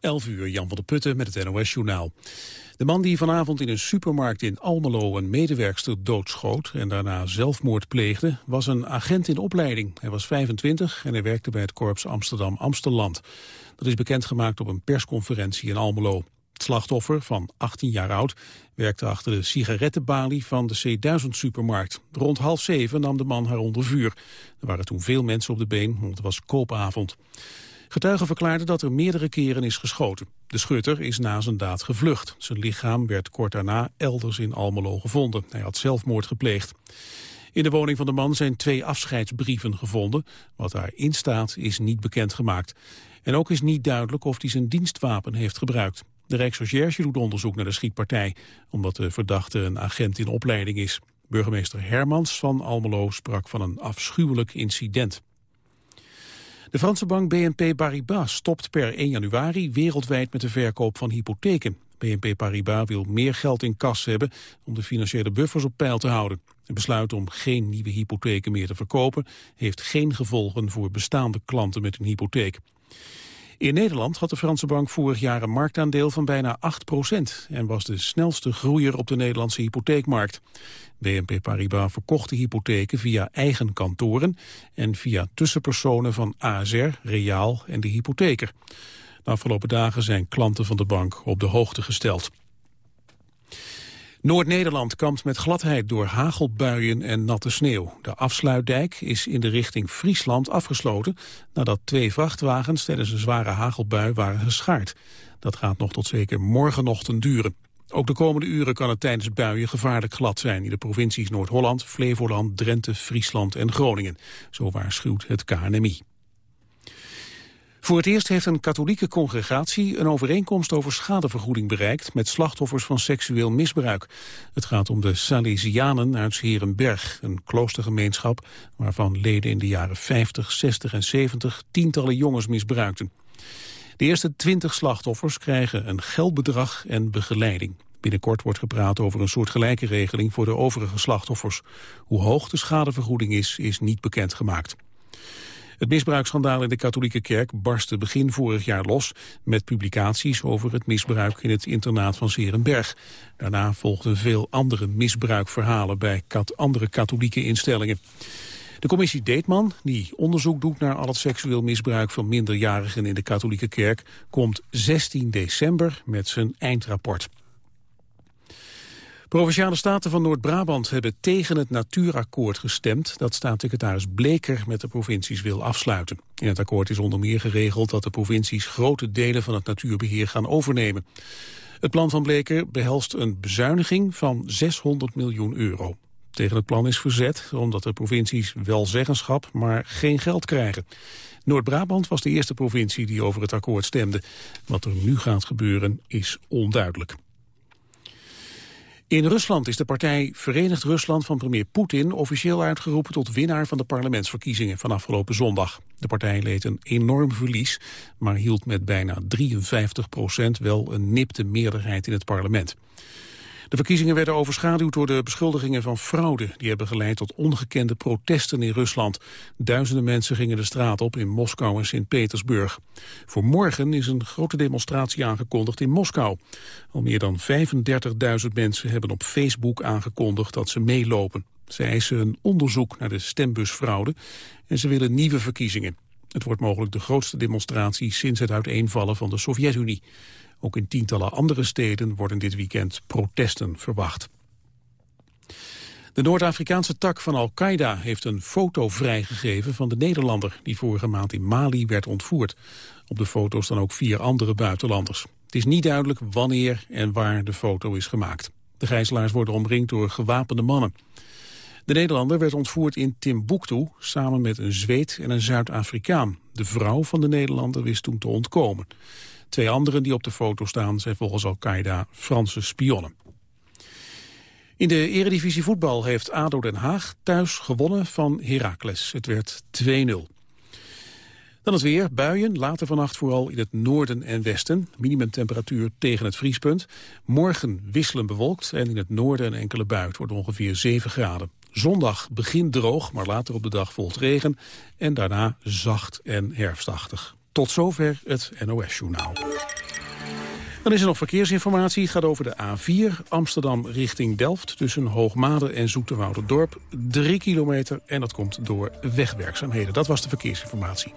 11 uur, Jan van der Putten met het NOS-journaal. De man die vanavond in een supermarkt in Almelo een medewerkster doodschoot en daarna zelfmoord pleegde, was een agent in opleiding. Hij was 25 en hij werkte bij het korps Amsterdam-Amsterland. Dat is bekendgemaakt op een persconferentie in Almelo. Het slachtoffer, van 18 jaar oud, werkte achter de sigarettenbalie van de C1000-supermarkt. Rond half zeven nam de man haar onder vuur. Er waren toen veel mensen op de been, want het was koopavond. Getuigen verklaarden dat er meerdere keren is geschoten. De schutter is na zijn daad gevlucht. Zijn lichaam werd kort daarna elders in Almelo gevonden. Hij had zelfmoord gepleegd. In de woning van de man zijn twee afscheidsbrieven gevonden. Wat daarin staat is niet bekendgemaakt. En ook is niet duidelijk of hij zijn dienstwapen heeft gebruikt. De Rijksrecherche doet onderzoek naar de schietpartij... omdat de verdachte een agent in opleiding is. Burgemeester Hermans van Almelo sprak van een afschuwelijk incident. De Franse bank BNP Paribas stopt per 1 januari wereldwijd met de verkoop van hypotheken. BNP Paribas wil meer geld in kas hebben om de financiële buffers op peil te houden. Het besluit om geen nieuwe hypotheken meer te verkopen heeft geen gevolgen voor bestaande klanten met een hypotheek. In Nederland had de Franse bank vorig jaar een marktaandeel van bijna 8% en was de snelste groeier op de Nederlandse hypotheekmarkt. BNP Paribas verkocht de hypotheken via eigen kantoren en via tussenpersonen van ASR, Reaal en de hypotheker. De afgelopen dagen zijn klanten van de bank op de hoogte gesteld. Noord-Nederland kampt met gladheid door hagelbuien en natte sneeuw. De afsluitdijk is in de richting Friesland afgesloten... nadat twee vrachtwagens tijdens een zware hagelbui waren geschaard. Dat gaat nog tot zeker morgenochtend duren. Ook de komende uren kan het tijdens buien gevaarlijk glad zijn... in de provincies Noord-Holland, Flevoland, Drenthe, Friesland en Groningen. Zo waarschuwt het KNMI. Voor het eerst heeft een katholieke congregatie een overeenkomst over schadevergoeding bereikt met slachtoffers van seksueel misbruik. Het gaat om de Salesianen uit Herenberg, een kloostergemeenschap waarvan leden in de jaren 50, 60 en 70 tientallen jongens misbruikten. De eerste twintig slachtoffers krijgen een geldbedrag en begeleiding. Binnenkort wordt gepraat over een soort gelijke regeling voor de overige slachtoffers. Hoe hoog de schadevergoeding is, is niet bekendgemaakt. Het misbruiksschandaal in de katholieke kerk barstte begin vorig jaar los... met publicaties over het misbruik in het internaat van Serenberg. Daarna volgden veel andere misbruikverhalen bij andere katholieke instellingen. De commissie Deetman, die onderzoek doet naar al het seksueel misbruik van minderjarigen in de katholieke kerk, komt 16 december met zijn eindrapport. Provinciale staten van Noord-Brabant hebben tegen het natuurakkoord gestemd dat staatssecretaris Bleker met de provincies wil afsluiten. In het akkoord is onder meer geregeld dat de provincies grote delen van het natuurbeheer gaan overnemen. Het plan van Bleker behelst een bezuiniging van 600 miljoen euro. Tegen het plan is verzet omdat de provincies wel zeggenschap, maar geen geld krijgen. Noord-Brabant was de eerste provincie die over het akkoord stemde. Wat er nu gaat gebeuren is onduidelijk. In Rusland is de partij Verenigd Rusland van premier Poetin officieel uitgeroepen tot winnaar van de parlementsverkiezingen van afgelopen zondag. De partij leed een enorm verlies, maar hield met bijna 53 procent wel een nipte meerderheid in het parlement. De verkiezingen werden overschaduwd door de beschuldigingen van fraude. Die hebben geleid tot ongekende protesten in Rusland. Duizenden mensen gingen de straat op in Moskou en Sint-Petersburg. Voor morgen is een grote demonstratie aangekondigd in Moskou. Al meer dan 35.000 mensen hebben op Facebook aangekondigd dat ze meelopen. Ze eisen een onderzoek naar de stembusfraude en ze willen nieuwe verkiezingen. Het wordt mogelijk de grootste demonstratie sinds het uiteenvallen van de Sovjet-Unie. Ook in tientallen andere steden worden dit weekend protesten verwacht. De Noord-Afrikaanse tak van Al-Qaeda heeft een foto vrijgegeven van de Nederlander die vorige maand in Mali werd ontvoerd. Op de foto staan ook vier andere buitenlanders. Het is niet duidelijk wanneer en waar de foto is gemaakt. De gijzelaars worden omringd door gewapende mannen. De Nederlander werd ontvoerd in Timbuktu samen met een Zweed en een Zuid-Afrikaan. De vrouw van de Nederlander wist toen te ontkomen. Twee anderen die op de foto staan zijn volgens Al-Qaeda Franse spionnen. In de eredivisie voetbal heeft ADO Den Haag thuis gewonnen van Heracles. Het werd 2-0. Dan het weer, buien, later vannacht vooral in het noorden en westen. Minimumtemperatuur tegen het vriespunt. Morgen wisselen bewolkt en in het noorden een enkele bui. Het wordt ongeveer 7 graden. Zondag begint droog, maar later op de dag volgt regen. En daarna zacht en herfstachtig. Tot zover het NOS-journaal. Dan is er nog verkeersinformatie. Het gaat over de A4 Amsterdam richting Delft... tussen Hoogmade en Zoeterwouderdorp. Drie kilometer en dat komt door wegwerkzaamheden. Dat was de verkeersinformatie.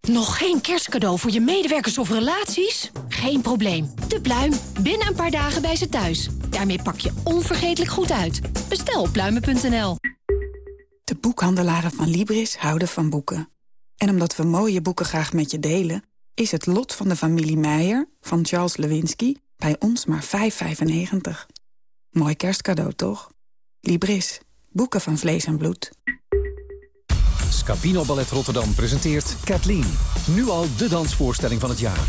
Nog geen kerstcadeau voor je medewerkers of relaties? Geen probleem. De Pluim. Binnen een paar dagen bij ze thuis. Daarmee pak je onvergetelijk goed uit. Bestel op pluimen.nl. De boekhandelaren van Libris houden van boeken. En omdat we mooie boeken graag met je delen... is het lot van de familie Meijer van Charles Lewinsky bij ons maar 5,95. Mooi kerstcadeau, toch? Libris. Boeken van vlees en bloed. Scapino Ballet Rotterdam presenteert Kathleen. Nu al de dansvoorstelling van het jaar.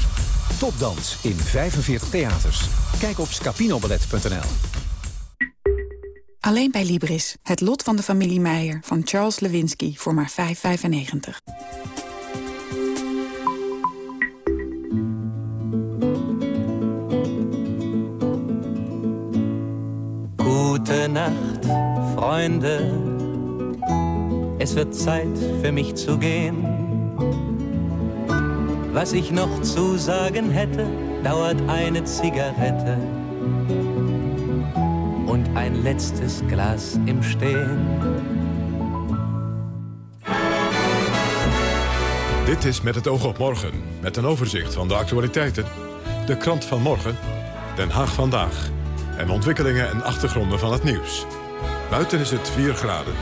Topdans in 45 theaters. Kijk op scapinoballet.nl. Alleen bij Libris. Het lot van de familie Meijer van Charles Lewinsky voor maar 5,95. Gute Nacht, Freunde. Es wird Zeit für mich zu gehen. Was ich noch zu sagen hätte, dauert eine Zigarette ein letztes Glas im Stehen. Dit is Met het oog op morgen, met een overzicht van de actualiteiten. De krant van morgen, Den Haag vandaag. En ontwikkelingen en achtergronden van het nieuws. Buiten is het 4 graden.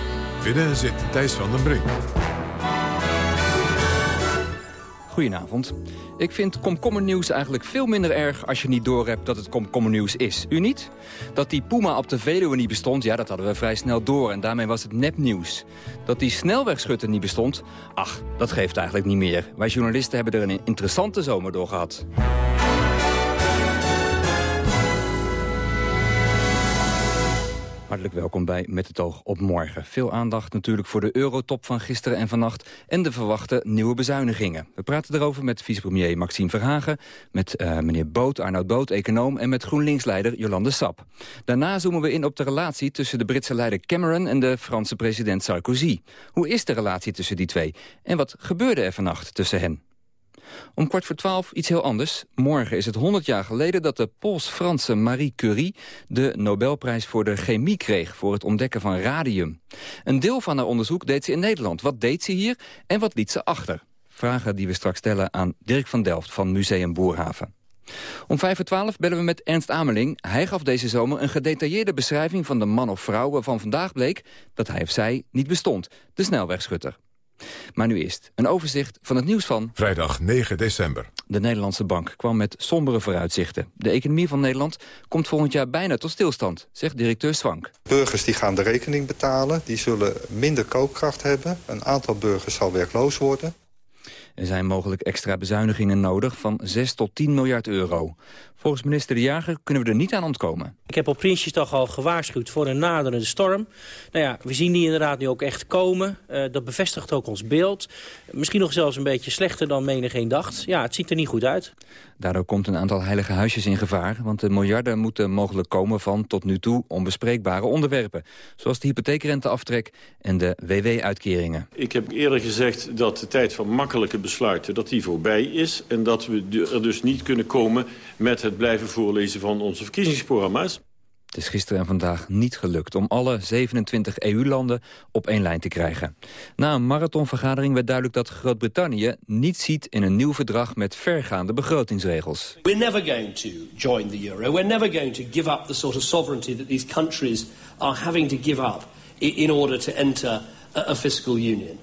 Binnen zit Thijs van den Brink. Goedenavond. Ik vind komkommernieuws eigenlijk veel minder erg als je niet doorhebt dat het komkommernieuws is. U niet? Dat die Puma op de Veluwe niet bestond, ja, dat hadden we vrij snel door. En daarmee was het nepnieuws. Dat die snelwegschutter niet bestond, ach, dat geeft eigenlijk niet meer. Wij journalisten hebben er een interessante zomer door gehad. Hartelijk welkom bij Met het oog op morgen. Veel aandacht natuurlijk voor de eurotop van gisteren en vannacht... en de verwachte nieuwe bezuinigingen. We praten erover met vicepremier Maxime Verhagen... met uh, meneer Boot, Arnoud Boot, econoom... en met GroenLinks-leider Jolande Sap. Daarna zoomen we in op de relatie tussen de Britse leider Cameron... en de Franse president Sarkozy. Hoe is de relatie tussen die twee? En wat gebeurde er vannacht tussen hen? Om kwart voor twaalf iets heel anders. Morgen is het 100 jaar geleden dat de Pools-Franse Marie Curie... de Nobelprijs voor de chemie kreeg voor het ontdekken van radium. Een deel van haar onderzoek deed ze in Nederland. Wat deed ze hier en wat liet ze achter? Vragen die we straks stellen aan Dirk van Delft van Museum Boerhaven. Om vijf voor twaalf bellen we met Ernst Ameling. Hij gaf deze zomer een gedetailleerde beschrijving van de man of vrouw... waarvan vandaag bleek dat hij of zij niet bestond. De snelwegschutter. Maar nu eerst een overzicht van het nieuws van... Vrijdag 9 december. De Nederlandse Bank kwam met sombere vooruitzichten. De economie van Nederland komt volgend jaar bijna tot stilstand, zegt directeur Swank. Burgers die gaan de rekening betalen, die zullen minder koopkracht hebben. Een aantal burgers zal werkloos worden. Er zijn mogelijk extra bezuinigingen nodig van 6 tot 10 miljard euro. Volgens minister De Jager kunnen we er niet aan ontkomen. Ik heb op Prinsjesdag al gewaarschuwd voor een naderende storm. Nou ja, we zien die inderdaad nu ook echt komen. Uh, dat bevestigt ook ons beeld. Misschien nog zelfs een beetje slechter dan menigeen dacht. Ja, het ziet er niet goed uit. Daardoor komt een aantal heilige huisjes in gevaar... want de miljarden moeten mogelijk komen van tot nu toe onbespreekbare onderwerpen. Zoals de hypotheekrenteaftrek en de WW-uitkeringen. Ik heb eerder gezegd dat de tijd van makkelijke besluiten dat die voorbij is... en dat we er dus niet kunnen komen met het blijven voorlezen van onze verkiezingsprogramma's. Het is gisteren en vandaag niet gelukt om alle 27 EU-landen op één lijn te krijgen. Na een marathonvergadering werd duidelijk dat Groot-Brittannië niet ziet in een nieuw verdrag met vergaande begrotingsregels. We're never going to join the euro. We're never going to give up the sort of sovereignty that these countries are having to give up in order to enter a fiscal union.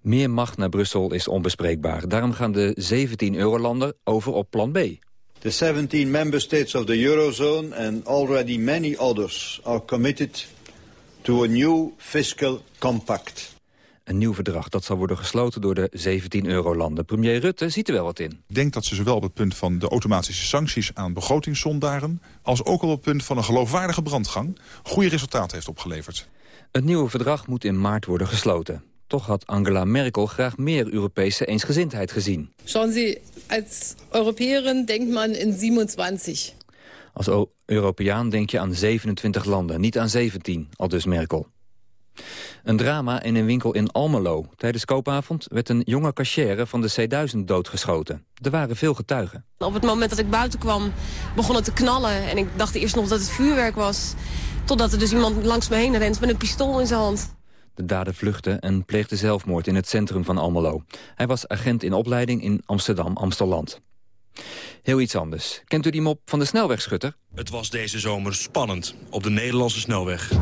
Meer macht naar Brussel is onbespreekbaar. Daarom gaan de 17 eurolanden over op plan B. The 17 member states of the Eurozone and already many others are committed to a new fiscal compact. Een nieuw verdrag dat zal worden gesloten door de 17 eurolanden. Premier Rutte ziet er wel wat in. Ik denk dat ze zowel op het punt van de automatische sancties aan begrotingszondaren... als ook op het punt van een geloofwaardige brandgang... goede resultaten heeft opgeleverd. Het nieuwe verdrag moet in maart worden gesloten. Toch had Angela Merkel graag meer Europese eensgezindheid gezien. Schauen Sie, als Europäerin denkt man in 27. Als Europeaan denk je aan 27 landen, niet aan 17, al dus Merkel. Een drama in een winkel in Almelo. Tijdens koopavond werd een jonge cachère van de C1000 doodgeschoten. Er waren veel getuigen. Op het moment dat ik buiten kwam, begon het te knallen. En ik dacht eerst nog dat het vuurwerk was. Totdat er dus iemand langs me heen rent met een pistool in zijn hand. De dader vluchtte en pleegde zelfmoord in het centrum van Almelo. Hij was agent in opleiding in Amsterdam-Amsterland. Heel iets anders. Kent u die mop van de snelwegschutter? Het was deze zomer spannend op de Nederlandse snelweg.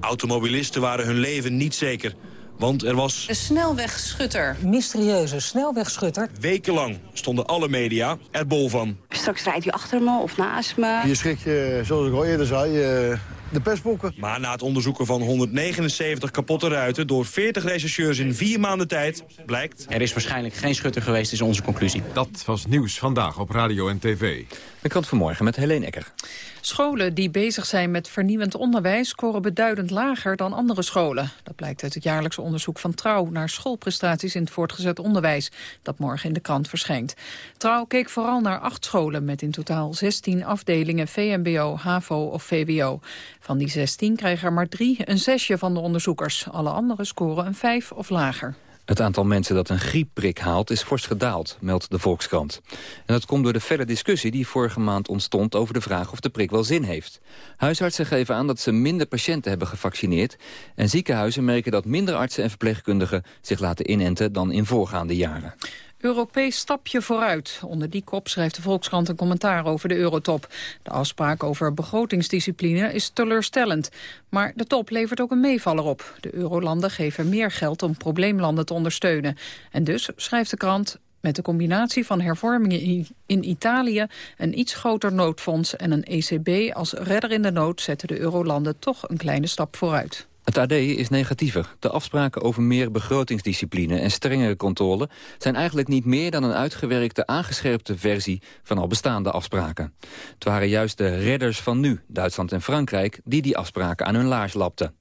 Automobilisten waren hun leven niet zeker. Want er was... Een snelwegschutter. Mysterieuze snelwegschutter. Wekenlang stonden alle media er bol van. Straks rijdt hij achter me of naast me. Je schrikt je, zoals ik al eerder zei, eh, de persboeken. Maar na het onderzoeken van 179 kapotte ruiten... door 40 rechercheurs in vier maanden tijd, blijkt... Er is waarschijnlijk geen schutter geweest, is onze conclusie. Dat was nieuws vandaag op radio en tv. De krant vanmorgen met Helene Ecker. Scholen die bezig zijn met vernieuwend onderwijs... scoren beduidend lager dan andere scholen. Dat blijkt uit het jaarlijkse onderzoek van Trouw... naar schoolprestaties in het voortgezet onderwijs... dat morgen in de krant verschijnt. Trouw keek vooral naar acht scholen... met in totaal 16 afdelingen VMBO, HAVO of VWO. Van die 16 krijgen er maar drie een zesje van de onderzoekers. Alle anderen scoren een vijf of lager. Het aantal mensen dat een griepprik haalt is fors gedaald, meldt de Volkskrant. En dat komt door de felle discussie die vorige maand ontstond over de vraag of de prik wel zin heeft. Huisartsen geven aan dat ze minder patiënten hebben gevaccineerd en ziekenhuizen merken dat minder artsen en verpleegkundigen zich laten inenten dan in voorgaande jaren. Europees stapje vooruit. Onder die kop schrijft de Volkskrant een commentaar over de eurotop. De afspraak over begrotingsdiscipline is teleurstellend. Maar de top levert ook een meevaller op. De eurolanden geven meer geld om probleemlanden te ondersteunen. En dus, schrijft de krant, met de combinatie van hervormingen in Italië, een iets groter noodfonds en een ECB als redder in de nood zetten de eurolanden toch een kleine stap vooruit. Het AD is negatiever. De afspraken over meer begrotingsdiscipline en strengere controle... zijn eigenlijk niet meer dan een uitgewerkte, aangescherpte versie... van al bestaande afspraken. Het waren juist de redders van nu, Duitsland en Frankrijk... die die afspraken aan hun laars lapten.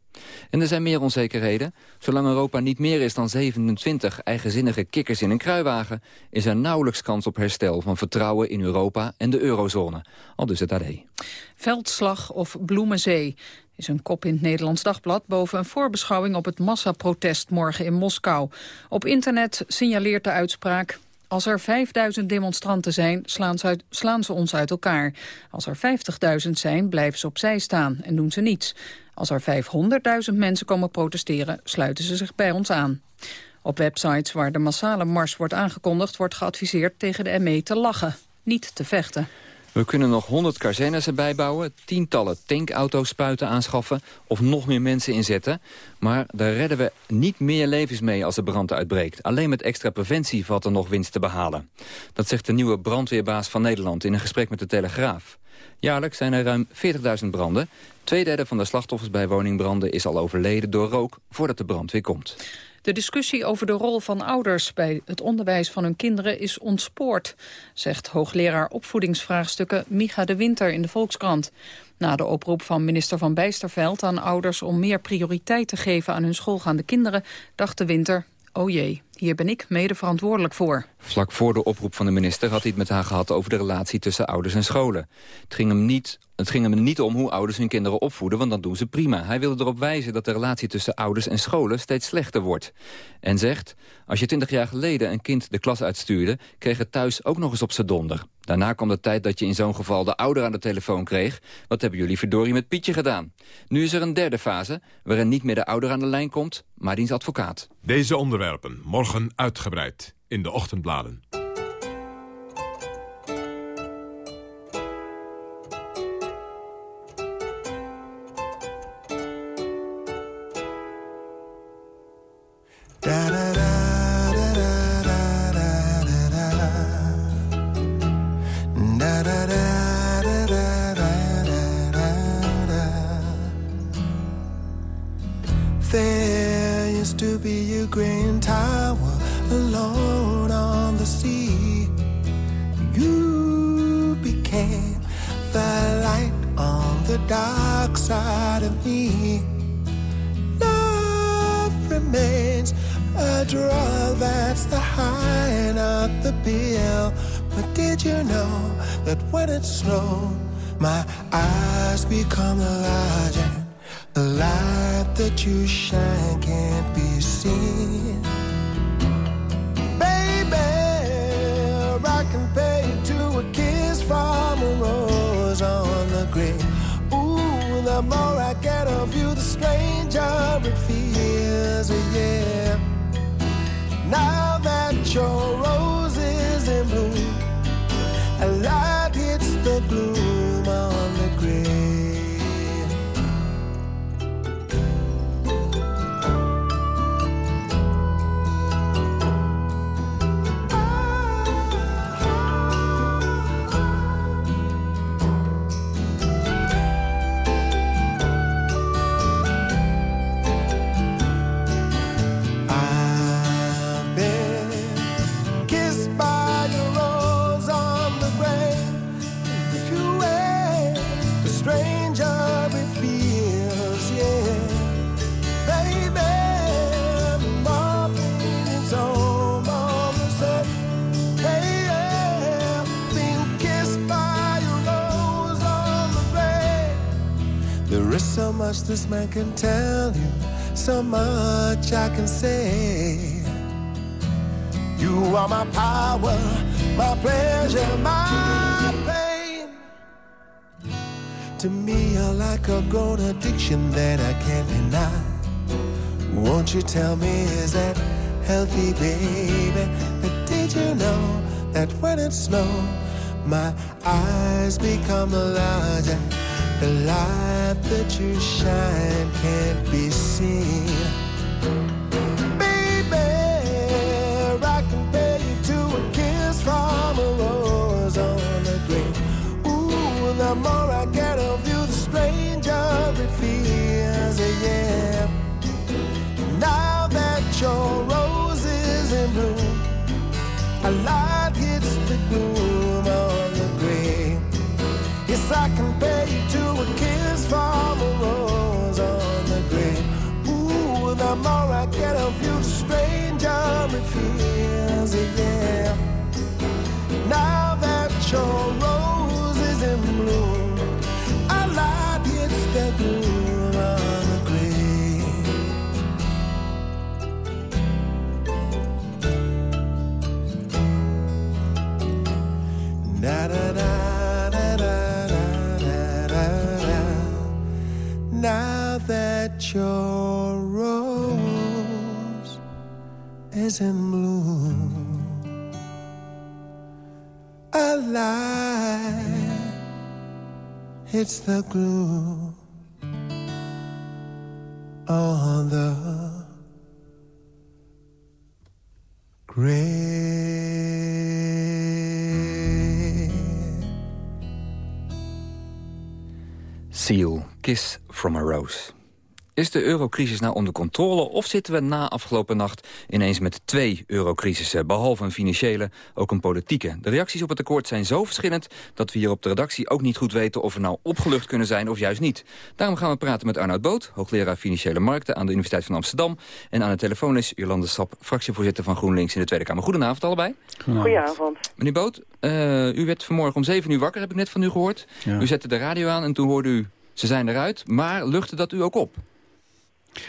En er zijn meer onzekerheden. Zolang Europa niet meer is dan 27 eigenzinnige kikkers in een kruiwagen... is er nauwelijks kans op herstel van vertrouwen in Europa en de eurozone. Al dus het AD. Veldslag of Bloemenzee is een kop in het Nederlands Dagblad boven een voorbeschouwing op het massaprotest morgen in Moskou. Op internet signaleert de uitspraak als er 5000 demonstranten zijn, slaan ze, ons uit elkaar. Als er 50.000 zijn, blijven ze opzij staan en doen ze niets. Als er 500.000 mensen komen protesteren, sluiten ze zich bij ons aan. Op websites waar de massale mars wordt aangekondigd... wordt geadviseerd tegen de ME te lachen, niet te vechten. We kunnen nog 100 kazernes erbij bouwen, tientallen tankauto's spuiten aanschaffen of nog meer mensen inzetten. Maar daar redden we niet meer levens mee als de brand uitbreekt. Alleen met extra preventie valt er nog winst te behalen. Dat zegt de nieuwe brandweerbaas van Nederland in een gesprek met de Telegraaf. Jaarlijks zijn er ruim 40.000 branden. Tweederde van de slachtoffers bij woningbranden is al overleden door rook voordat de brand weer komt. De discussie over de rol van ouders bij het onderwijs van hun kinderen is ontspoord, zegt hoogleraar opvoedingsvraagstukken Micha de Winter in de Volkskrant. Na de oproep van minister Van Bijsterveld aan ouders om meer prioriteit te geven aan hun schoolgaande kinderen, dacht de Winter, oh jee, hier ben ik mede verantwoordelijk voor. Vlak voor de oproep van de minister had hij het met haar gehad over de relatie tussen ouders en scholen. Het ging hem niet, het ging hem niet om hoe ouders hun kinderen opvoeden, want dat doen ze prima. Hij wilde erop wijzen dat de relatie tussen ouders en scholen steeds slechter wordt. En zegt, als je twintig jaar geleden een kind de klas uitstuurde, kreeg het thuis ook nog eens op zijn donder. Daarna kwam de tijd dat je in zo'n geval de ouder aan de telefoon kreeg. Wat hebben jullie verdorie met Pietje gedaan? Nu is er een derde fase, waarin niet meer de ouder aan de lijn komt, maar diens advocaat. Deze onderwerpen morgen uitgebreid in de ochtendbladen. Dark side of me. Love remains a drug that's the high, not the bill. But did you know that when it snows, my eyes become larger? The light that you shine can't be seen. Much this man can tell you, so much I can say. You are my power, my pleasure, my pain. To me, you're like a grown addiction that I can't deny. Won't you tell me, is that healthy, baby? But did you know that when it snows, my eyes become larger? The light that you shine can't be seen. Baby, I pay you to a kiss from a rose your rose is in bloom, a light hits the gloom on the grave. Seal, Kiss from a Rose. Is de eurocrisis nou onder controle of zitten we na afgelopen nacht ineens met twee eurocrisissen? Behalve een financiële, ook een politieke. De reacties op het akkoord zijn zo verschillend dat we hier op de redactie ook niet goed weten of we nou opgelucht kunnen zijn of juist niet. Daarom gaan we praten met Arnoud Boot, hoogleraar Financiële Markten aan de Universiteit van Amsterdam. En aan de telefoon is Jolande Sap, fractievoorzitter van GroenLinks in de Tweede Kamer. Goedenavond allebei. Goedenavond. Meneer Boot, eh, u werd vanmorgen om 7 uur wakker, heb ik net van u gehoord. Ja. U zette de radio aan en toen hoorde u, ze zijn eruit, maar luchtte dat u ook op?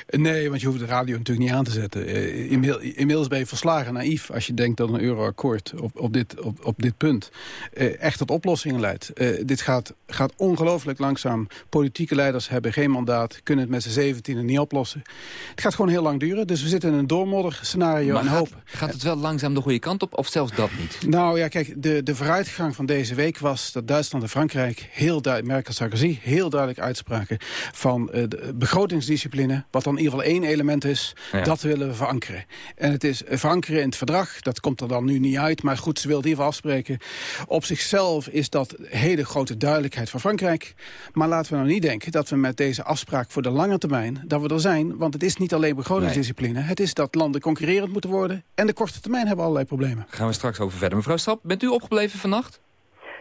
Nee, want je hoeft de radio natuurlijk niet aan te zetten. Eh, inmiddel- inmiddels ben je verslagen naïef als je denkt dat een euroakkoord op, op, dit, op, op dit punt eh, echt tot oplossingen leidt. Eh, dit gaat, gaat ongelooflijk langzaam. Politieke leiders hebben geen mandaat, kunnen het met z'n zeventienen niet oplossen. Het gaat gewoon heel lang duren, dus we zitten in een doormodder scenario Maar en gaat, hoop. gaat het wel langzaam de goede kant op of zelfs dat niet? Nou ja, kijk, de, de vooruitgang van deze week was dat Duitsland en Frankrijk heel duidelijk, Merkel Sarkozy, heel duidelijk uitspraken van eh, de begrotingsdiscipline, wat dan in ieder geval één element is, Ja. dat willen we verankeren. En het is verankeren in het verdrag, dat komt er dan nu niet uit, maar goed, ze wil het in ieder geval afspreken. Op zichzelf is dat hele grote duidelijkheid voor Frankrijk. Maar laten we nou niet denken dat we met deze afspraak voor de lange termijn, dat we er zijn, want het is niet alleen begrotingsdiscipline, het is dat landen concurrerend moeten worden en de korte termijn hebben allerlei problemen. Gaan we straks over verder. Mevrouw Stap, bent u opgebleven vannacht?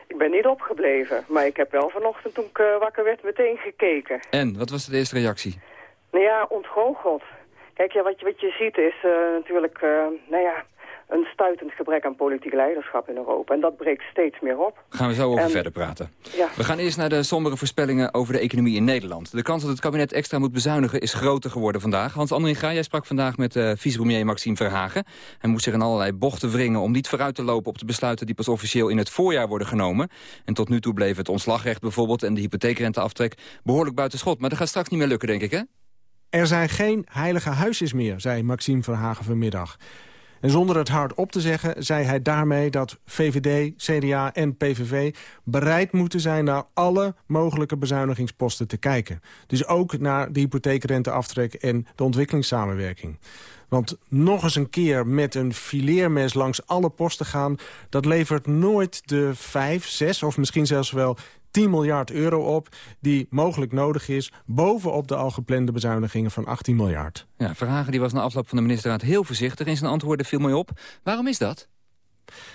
Ik ben niet opgebleven, maar ik heb wel vanochtend toen ik eh, wakker werd meteen gekeken. En, wat was de eerste reactie? Nou ja, ontgoocheld. Kijk, ja, wat, je, wat je ziet is eh, natuurlijk, eh, nou ja, een stuitend gebrek aan politiek leiderschap in Europa. En dat breekt steeds meer op. Gaan we zo over En- verder praten. Ja. We gaan eerst naar de sombere voorspellingen over de economie in Nederland. De kans dat het kabinet extra moet bezuinigen is groter geworden vandaag. Hans Andringa, jij sprak vandaag met uh, vicepremier Maxime Verhagen. Hij moest zich in allerlei bochten wringen om niet vooruit te lopen op de besluiten die pas officieel in het voorjaar worden genomen. En tot nu toe bleef het ontslagrecht bijvoorbeeld en de hypotheekrenteaftrek behoorlijk buiten schot. Maar dat gaat straks niet meer lukken, denk ik, hè? Er zijn geen heilige huisjes meer, zei Maxime Verhagen vanmiddag. En zonder het hard op te zeggen, zei hij daarmee dat VVD, CDA en PVV bereid moeten zijn naar alle mogelijke bezuinigingsposten te kijken. Dus ook naar de hypotheekrenteaftrek en de ontwikkelingssamenwerking. Want nog eens een keer met een fileermes langs alle posten gaan... dat levert nooit de 5, 6 of misschien zelfs wel 10 miljard euro op... die mogelijk nodig is bovenop de al geplande bezuinigingen van 18 miljard. Ja, Verhagen die was na afloop van de ministerraad heel voorzichtig... in zijn antwoorden viel mij op. Waarom is dat?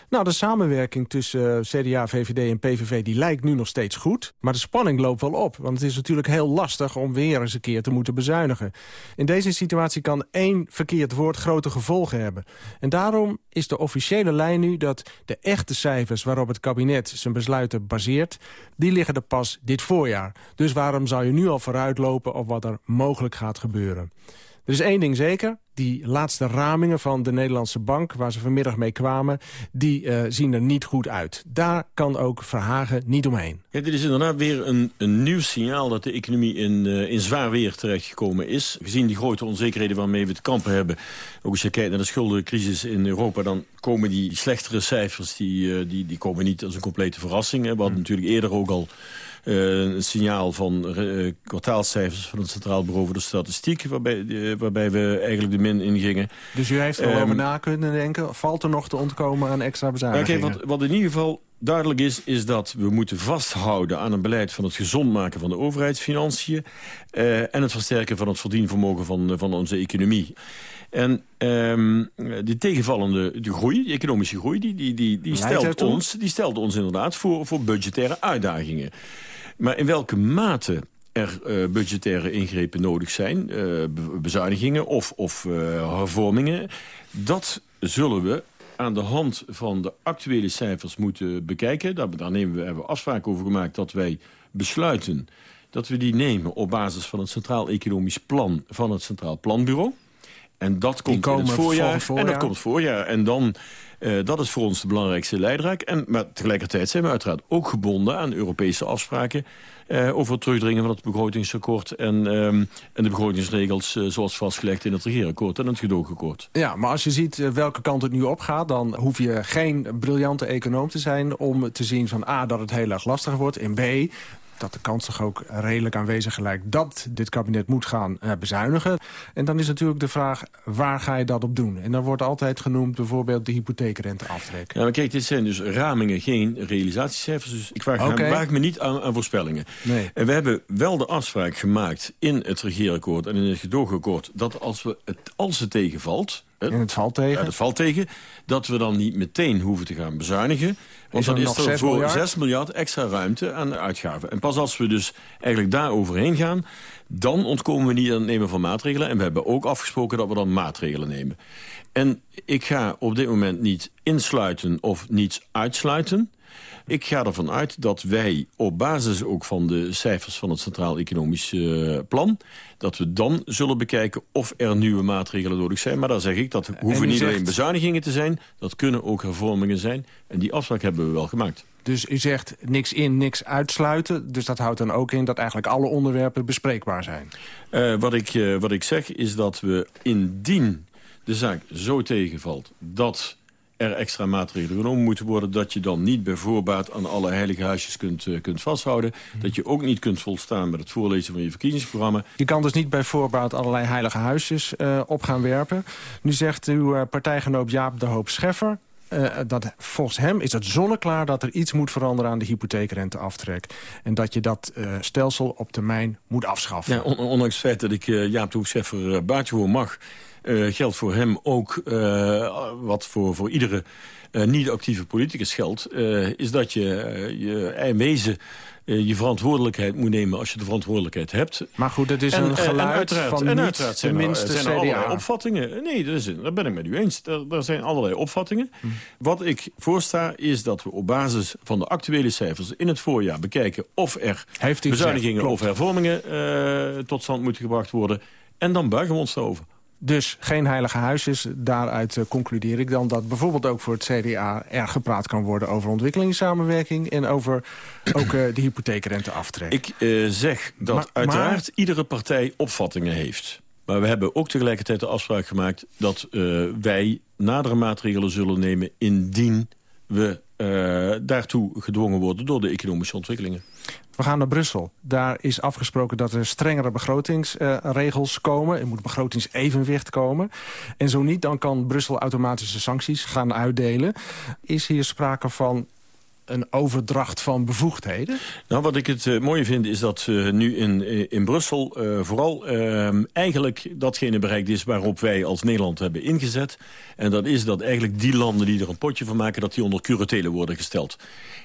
Nou, de samenwerking tussen uh, CDA, VVD en PVV die lijkt nu nog steeds goed. Maar de spanning loopt wel op. Want het is natuurlijk heel lastig om weer eens een keer te moeten bezuinigen. In deze situatie kan één verkeerd woord grote gevolgen hebben. En daarom is de officiële lijn nu dat de echte cijfers waarop het kabinet zijn besluiten baseert... die liggen er pas dit voorjaar. Dus waarom zou je nu al vooruitlopen op wat er mogelijk gaat gebeuren? Er is één ding zeker. Die laatste ramingen van de Nederlandse bank, waar ze vanmiddag mee kwamen... die uh, zien er niet goed uit. Daar kan ook Verhagen niet omheen. Ja, dit is inderdaad weer een, een nieuw signaal dat de economie in, uh, in zwaar weer terechtgekomen is. Gezien die grote onzekerheden waarmee we te kampen hebben... ook als je kijkt naar de schuldencrisis in Europa... dan komen die slechtere cijfers die, uh, die, die komen niet als een complete verrassing. Hè. We hadden natuurlijk eerder ook al... Uh, een signaal van uh, kwartaalcijfers van het Centraal Bureau voor de Statistiek... waarbij, uh, waarbij we eigenlijk de min ingingen. Dus u heeft er um, over na kunnen denken? Valt er nog te ontkomen aan extra bezuinigingen? Kijk, wat, wat in ieder geval duidelijk is, is dat we moeten vasthouden aan een beleid van het gezond maken van de overheidsfinanciën en het versterken van het verdienvermogen van, van onze economie. En um, die tegenvallende de groei, die economische groei, die, die, die, die, stelt, ons, die stelt ons inderdaad voor, voor budgettaire uitdagingen. Maar in welke mate er uh, budgettaire ingrepen nodig zijn, uh, bezuinigingen of, of uh, hervormingen... dat zullen we aan de hand van de actuele cijfers moeten bekijken. Daar, we, hebben we afspraken over gemaakt dat wij besluiten... dat we die nemen op basis van het Centraal Economisch Plan van het Centraal Planbureau. En dat komt in het voorjaar, voorjaar. En dat komt voorjaar. En dan, uh, dat is voor ons de belangrijkste leidraak. En, maar tegelijkertijd zijn we uiteraard ook gebonden aan Europese afspraken... Uh, over het terugdringen van het begrotingsakkoord... en, um, en de begrotingsregels uh, zoals vastgelegd in het regeerakkoord en het gedoogakkoord. Ja, maar als je ziet welke kant het nu opgaat... dan hoef je geen briljante econoom te zijn om te zien van A, dat het heel erg lastig wordt... en B, dat de kans toch ook redelijk aanwezig lijkt... dat dit kabinet moet gaan uh, bezuinigen. En dan is natuurlijk de vraag, waar ga je dat op doen? En dan wordt altijd genoemd bijvoorbeeld de hypotheekrenteaftrek. Ja, maar kijk, dit zijn dus ramingen, geen realisatiecijfers. Dus ik okay. waag me niet aan, aan voorspellingen. Nee. En we hebben wel de afspraak gemaakt in het regeerakkoord... en in het gedoogakkoord, dat als, we het, als het tegenvalt... En het valt tegen. Ja, het valt tegen. Dat we dan niet meteen hoeven te gaan bezuinigen. Want dan is er voor miljard? 6 miljard extra ruimte aan de uitgaven. En pas als we dus eigenlijk daar overheen gaan... dan ontkomen we niet aan het nemen van maatregelen. En we hebben ook afgesproken dat we dan maatregelen nemen. En ik ga op dit moment niet insluiten of niets uitsluiten... Ik ga ervan uit dat wij op basis ook van de cijfers van het Centraal Economisch uh, Plan... dat we dan zullen bekijken of er nieuwe maatregelen nodig zijn. Maar dan zeg ik, dat hoeven niet zegt... alleen bezuinigingen te zijn... dat kunnen ook hervormingen zijn. En die afspraak hebben we wel gemaakt. Dus u zegt niks in, niks uitsluiten. Dus dat houdt dan ook in dat eigenlijk alle onderwerpen bespreekbaar zijn. Uh, wat, ik, uh, wat ik zeg is dat we indien de zaak zo tegenvalt... dat er extra maatregelen genomen moeten worden... dat je dan niet bij voorbaat aan alle heilige huisjes kunt, uh, kunt vasthouden. Dat je ook niet kunt volstaan met het voorlezen van je verkiezingsprogramma. Je kan dus niet bij voorbaat allerlei heilige huisjes uh, op gaan werpen. Nu zegt uw uh, partijgenoot Jaap de Hoop Scheffer... Uh, dat volgens hem is het zonneklaar dat er iets moet veranderen aan de hypotheekrenteaftrek. En dat je dat uh, stelsel op termijn moet afschaffen. Ja, on ondanks het feit dat ik uh, Jaap de Hoop Scheffer buitengewoon mag... eh, geldt voor hem ook eh, wat voor, voor iedere eh, niet-actieve politicus geldt... is dat je, je wezen je verantwoordelijkheid moet nemen als je de verantwoordelijkheid hebt. Maar goed, het is En- een en- en geluid uiteraard- van en niet uiteraard zijn er- zijn er allerlei CDA. opvattingen. Nee, dat is, daar ben ik met u eens. Er, er zijn allerlei opvattingen. Hm. Wat ik voorsta is dat we op basis van de actuele cijfers in het voorjaar bekijken of er bezuinigingen gezegd, of hervormingen tot stand moeten gebracht worden. En dan buigen we ons erover. Dus geen heilige huisjes. Daaruit eh, concludeer ik dan dat bijvoorbeeld ook voor het CDA... er gepraat kan worden over ontwikkelingssamenwerking... en over ook eh, de hypotheekrenteaftrek. Ik eh, zeg dat Maar- uiteraard iedere partij opvattingen heeft. Maar we hebben ook tegelijkertijd de afspraak gemaakt... dat wij nadere maatregelen zullen nemen indien we daartoe gedwongen worden... door de economische ontwikkelingen. We gaan naar Brussel. Daar is afgesproken dat er strengere begrotingsregels komen. Er moet begrotingsevenwicht komen. En zo niet, dan kan Brussel automatische sancties gaan uitdelen. Is hier sprake van een overdracht van bevoegdheden? Nou, wat ik het eh, mooie vind is dat eh, nu in, eh, in Brussel vooral eh, eigenlijk datgene bereikt is waarop wij als Nederland hebben ingezet. En dat is dat eigenlijk die landen die er een potje van maken, dat die onder curatele worden gesteld.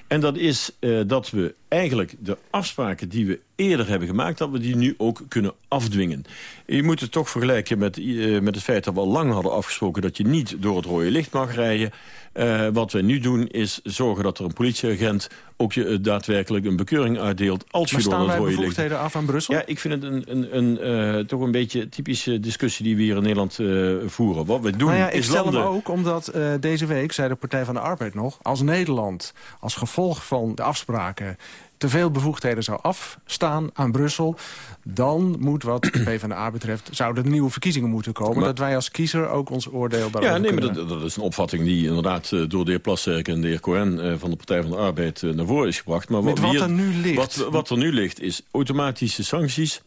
En dat is eh, dat we eigenlijk de afspraken die we eerder hebben gemaakt... dat we die nu ook kunnen afdwingen. Je moet het toch vergelijken met, eh, met het feit dat we al lang hadden afgesproken... dat je niet door het rode licht mag rijden. Eh, wat we nu doen is zorgen dat er een politieagent... ook je eh, daadwerkelijk een bekeuring uitdeelt als Maar je door staan het rode licht... bevoegdheden af aan Brussel? Ja, ik vind het een, een, een, eh, toch een beetje typische discussie die we hier in Nederland eh, voeren. Wat we doen Nou ja, ik is stel landen... hem ook omdat deze week zei de Partij van de Arbeid nog... als Nederland als gevolg van de afspraken te veel bevoegdheden zou afstaan aan Brussel... dan moet wat de PvdA betreft, zouden er nieuwe verkiezingen moeten komen. Maar- dat wij als kiezer ook ons oordeel daarover Ja, nee, maar dat, dat is een opvatting die inderdaad eh, door de heer Plasserk en de heer Cohen eh, van de Partij van de Arbeid eh, naar voren is gebracht. Maar wat hier- er nu ligt. Wat, wat er nu ligt is automatische sancties.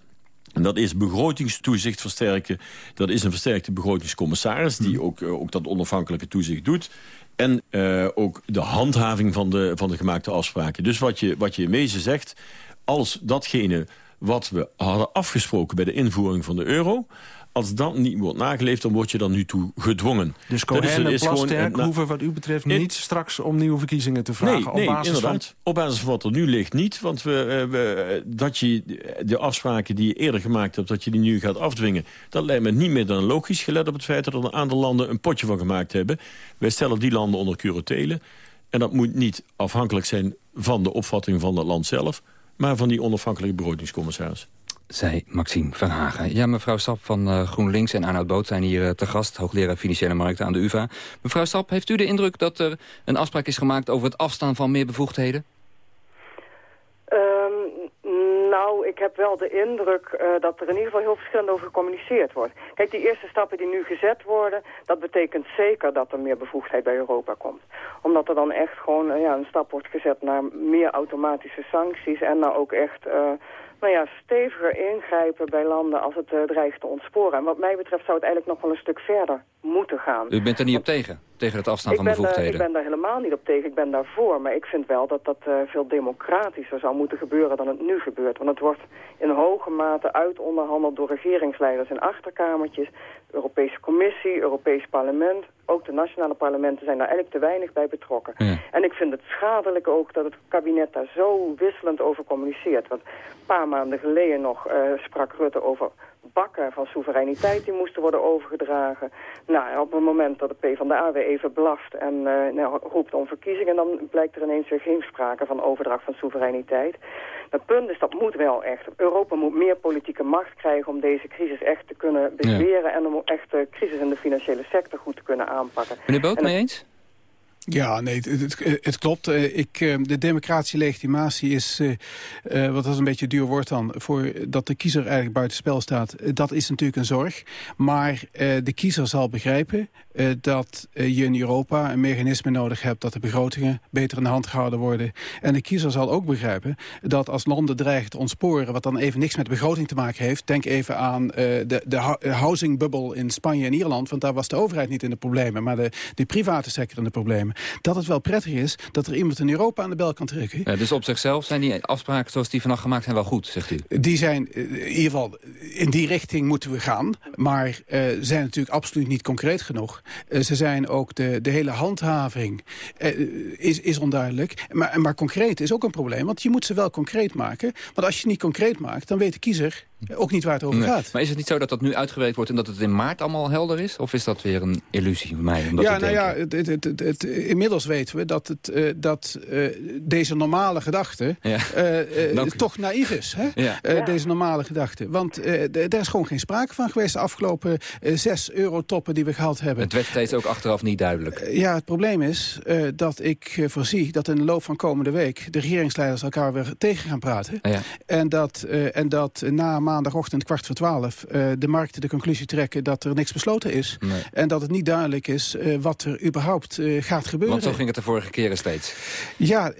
En dat is begrotingstoezicht versterken. Dat is een versterkte begrotingscommissaris... die Mhm. ook, ook dat onafhankelijke toezicht doet. En eh, ook de handhaving van de, van de gemaakte afspraken. Dus wat je, wat je in zegt... als datgene wat we hadden afgesproken bij de invoering van de euro... als dat niet wordt nageleefd, dan word je dan nu toe gedwongen. Dus Dat is- Cohen en is Plasterk een- hoeven wat u betreft In- niet straks om nieuwe verkiezingen te vragen. Nee, op nee basis inderdaad. Van... Op basis van wat er nu ligt niet. Want we, eh, we, eh, dat je de afspraken die je eerder gemaakt hebt... dat je die nu gaat afdwingen... dat lijkt me niet meer dan logisch. Gelet op het feit dat er een aantal landen een potje van gemaakt hebben. Wij stellen die landen onder curatele. En dat moet niet afhankelijk zijn van de opvatting van het land zelf... maar van die onafhankelijke begrotingscommissaris. Zei Maxime Verhagen. Ja, mevrouw Sap van eh, GroenLinks en Arnoud Boot zijn hier eh, te gast. Hoogleraar Financiële Markten aan de UvA. Mevrouw Sap, heeft u de indruk dat er een afspraak is gemaakt... over het afstaan van meer bevoegdheden? Ehm, nou, ik heb wel de indruk eh, dat er in ieder geval heel verschillend over gecommuniceerd wordt. Kijk, die eerste stappen die nu gezet worden, dat betekent zeker dat er meer bevoegdheid bij Europa komt. Omdat er dan echt gewoon ja, een stap wordt gezet naar meer automatische sancties en nou ook echt... nou ja, steviger ingrijpen bij landen als het eh, dreigt te ontsporen. En wat mij betreft zou het eigenlijk nog wel een stuk verder moeten gaan. U bent er niet op tegen, tegen het afstaan van bevoegdheden? ik ben daar helemaal niet op tegen, ik ben daarvoor. Maar ik vind wel dat dat eh, veel democratischer zou moeten gebeuren dan het nu gebeurt. Want het wordt in hoge mate uitonderhandeld door regeringsleiders in achterkamertjes. Europese Commissie, Europees Parlement, ook de nationale parlementen zijn daar eigenlijk te weinig bij betrokken. En ik vind het schadelijk ook dat het kabinet daar zo wisselend over communiceert. Want een paar maanden geleden nog eh, sprak Rutte over bakken van soevereiniteit die moesten worden overgedragen. Nou, op het moment dat de PvdA weer even blaft en eh, nou, roept om verkiezingen... dan blijkt er ineens weer geen sprake van overdracht van soevereiniteit. Het punt is, dat moet wel echt. Europa moet meer politieke macht krijgen om deze crisis echt te kunnen bezweren... en om echt de crisis in de financiële sector goed te kunnen aanpakken. Meneer Boot, mee eens? Ja, nee, het, het, klopt. Eh, Ik, eh, de democratische legitimatie is, eh, wat dat is een beetje duur woord dan, voor dat de kiezer eigenlijk buitenspel staat. Dat is natuurlijk een zorg. Maar de kiezer zal begrijpen dat je in Europa een mechanisme nodig hebt dat de begrotingen beter in de hand gehouden worden. En de kiezer zal ook begrijpen dat als landen dreigen te ontsporen, wat dan even niks met begroting te maken heeft, denk even aan de, de hou- housing bubble in Spanje en Ierland, want daar was de overheid niet in de problemen, maar de, de private sector in de problemen. Nemen. Dat het wel prettig is dat er iemand in Europa aan de bel kan trekken. Ja, dus op zichzelf zijn die afspraken zoals die vannacht gemaakt zijn wel goed, zegt u? Die zijn, eh, in ieder geval, in die richting moeten we gaan. Maar uh, zijn natuurlijk absoluut niet concreet genoeg. Uh, ze zijn ook, de, de hele handhaving is, is onduidelijk. Maar, maar concreet is ook een probleem, want je moet ze wel concreet maken. Want als je niet concreet maakt, dan weet de kiezer ook niet waar het over Nee. gaat. Maar is het niet zo dat dat nu uitgewerkt wordt en dat het in maart allemaal helder is? Of is dat weer een illusie voor mij? Om dat ja, te nou denken? ja, het, het, het, het- inmiddels weten we dat, het, eh, dat eh, deze normale gedachte Ja. eh, eh, toch naïef is. Hè? Ja. Eh, Deze normale gedachte. Want eh, daar is gewoon geen sprake van geweest de afgelopen eh, zes eurotoppen die we gehad hebben. Het werd steeds ook achteraf niet duidelijk. Ja, het probleem is eh, dat ik voorzie dat in de loop van komende week... de regeringsleiders elkaar weer tegen gaan praten. Ja. En, dat, eh, en dat na maandagochtend kwart voor twaalf... eh, de markten de conclusie trekken dat er niks besloten is. Nee. En dat het niet duidelijk is eh, wat er überhaupt eh, gaat gebeuren. Want zo ging het de vorige keren steeds. Ja,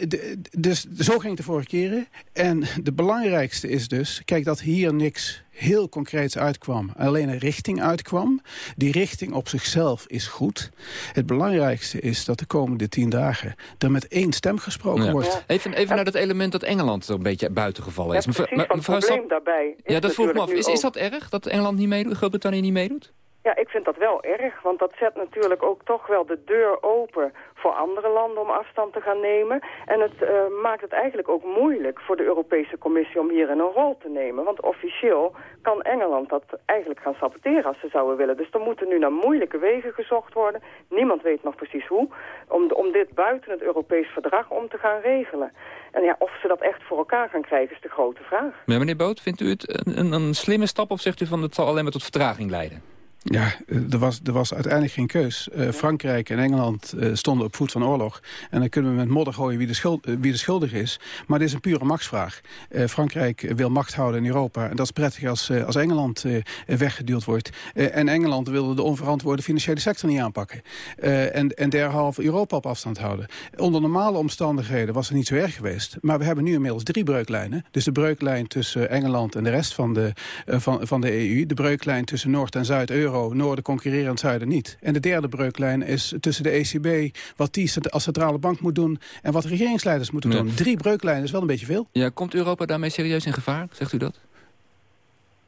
dus zo ging het de vorige keren. En de belangrijkste is dus, kijk dat hier niks heel concreets uitkwam. Alleen een richting uitkwam. Die richting op zichzelf is goed. Het belangrijkste is dat de komende tien dagen er met één stem gesproken Ja. wordt. Even, even naar dat element dat Engeland er een beetje buiten gevallen is. Ja, precies, maar- want het probleem daarbij is Ja, dat vroeg me af. Is, dat erg dat Engeland niet meedoet, Groot-Brittannië niet meedoet? Ja, ik vind dat wel erg, want dat zet natuurlijk ook toch wel de deur open voor andere landen om afstand te gaan nemen. En het eh, maakt het eigenlijk ook moeilijk voor de Europese Commissie om hierin een rol te nemen. Want officieel kan Engeland dat eigenlijk gaan saboteren als ze zouden willen. Dus er moeten nu naar moeilijke wegen gezocht worden. Niemand weet nog precies hoe. Om, om dit buiten het Europees verdrag om te gaan regelen. En ja, of ze dat echt voor elkaar gaan krijgen is de grote vraag. Maar meneer Boot, vindt u het een, een, een slimme stap of zegt u van het zal alleen maar tot vertraging leiden? Ja, eh, er was, er was uiteindelijk geen keus. Eh, Frankrijk en Engeland eh, stonden op voet van oorlog. En dan kunnen we met modder gooien wie de, schuld, wie de schuldig is. Maar dit is een pure machtsvraag. Frankrijk wil macht houden in Europa. En dat is prettig als, als Engeland weggeduwd wordt. En Engeland wilde de onverantwoorde financiële sector niet aanpakken. En, en derhalve Europa op afstand houden. Onder normale omstandigheden was het niet zo erg geweest. Maar we hebben nu inmiddels drie breuklijnen. Dus de breuklijn tussen Engeland en de rest van de, van, van de EU. De breuklijn tussen Noord- en Zuid-Euro. Noorden concurrerend, Zuiden niet. En de derde breuklijn is tussen de ECB... wat die als centrale bank moet doen... en wat regeringsleiders moeten Ja. doen. Drie breuklijnen is wel een beetje veel. Ja, komt Europa daarmee serieus in gevaar? Zegt u dat?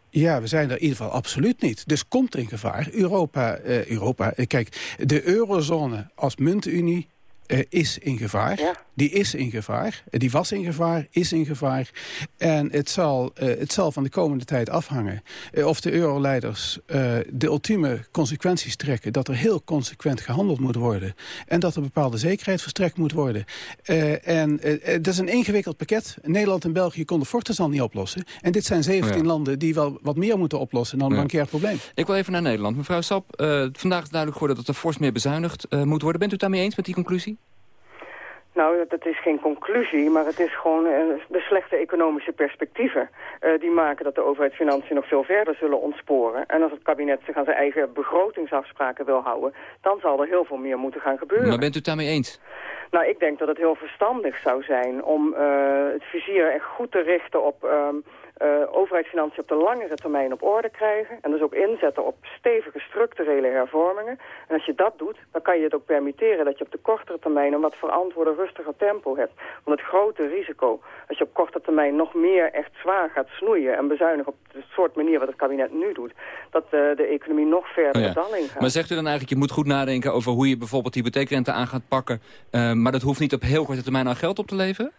Ja, we zijn er in ieder geval absoluut niet. Dus komt er in gevaar. Europa, eh, Europa eh, kijk, de eurozone als muntunie eh, is in gevaar. Die is in gevaar. Eh, Die was in gevaar, is in gevaar. En het zal, eh, het zal van de komende tijd afhangen... of de euroleiders eh, de ultieme consequenties trekken... dat er heel consequent gehandeld moet worden. En dat er bepaalde zekerheid verstrekt moet worden. Eh, en dat is een ingewikkeld pakket. Nederland en België konden Fortezan niet oplossen. En dit zijn 17 Ja. landen die wel wat meer moeten oplossen... dan een Ja. bankair probleem. Ik wil even naar Nederland. Mevrouw Sap, eh, vandaag is duidelijk geworden dat er fors meer bezuinigd eh, moet worden. Bent u het daarmee eens met die conclusie? Nou, dat- is geen conclusie, maar het is gewoon eh, de slechte economische perspectieven. eh, die maken dat de overheidsfinanciën nog veel verder zullen ontsporen. En als het kabinet zich aan zijn eigen begrotingsafspraken wil houden... dan zal er heel veel meer moeten gaan gebeuren. Maar bent u het daarmee eens? Nou, ik denk dat het heel verstandig zou zijn om eh, het vizier echt goed te richten op ehm, eh, overheidsfinanciën op de langere termijn op orde krijgen. En dus ook inzetten op stevige structurele hervormingen. En als je dat doet, dan kan je het ook permitteren dat je op de kortere termijn een wat verantwoorde, rustiger tempo hebt. Want het grote risico, als je op korte termijn nog meer echt zwaar gaat snoeien en bezuinigen op het soort manier wat het kabinet nu doet, dat eh, de economie nog verder Oh de ja. dalling gaat. Maar zegt u dan eigenlijk, je moet goed nadenken over hoe je bijvoorbeeld hypotheekrente aan gaat pakken. eh, maar dat hoeft niet op heel korte termijn aan geld op te leveren?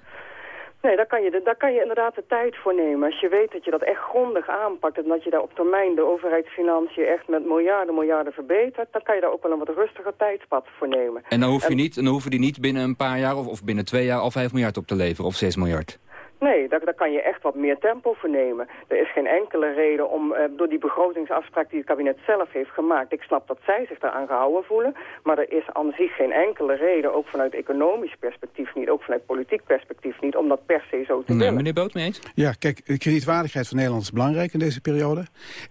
Nee, daar kan, je, daar kan je inderdaad de tijd voor nemen. Als je weet dat je dat echt grondig aanpakt... en dat je daar op termijn de overheidsfinanciën echt met miljarden, miljarden verbetert... dan kan je daar ook wel een wat rustiger tijdspad voor nemen. En dan, hoef je niet, dan hoeven die niet binnen een paar jaar of, of binnen twee jaar al 5 miljard op te leveren of 6 miljard. Nee, daar, daar kan je echt wat meer tempo voor nemen. Er is geen enkele reden om eh, door die begrotingsafspraak die het kabinet zelf heeft gemaakt... ik snap dat zij zich daaraan gehouden voelen... maar er is aan zich geen enkele reden, ook vanuit economisch perspectief niet... ook vanuit politiek perspectief niet, om dat per se zo te Nee, willen. meneer Boot, mee eens? Ja, kijk, de kredietwaardigheid van Nederland is belangrijk in deze periode.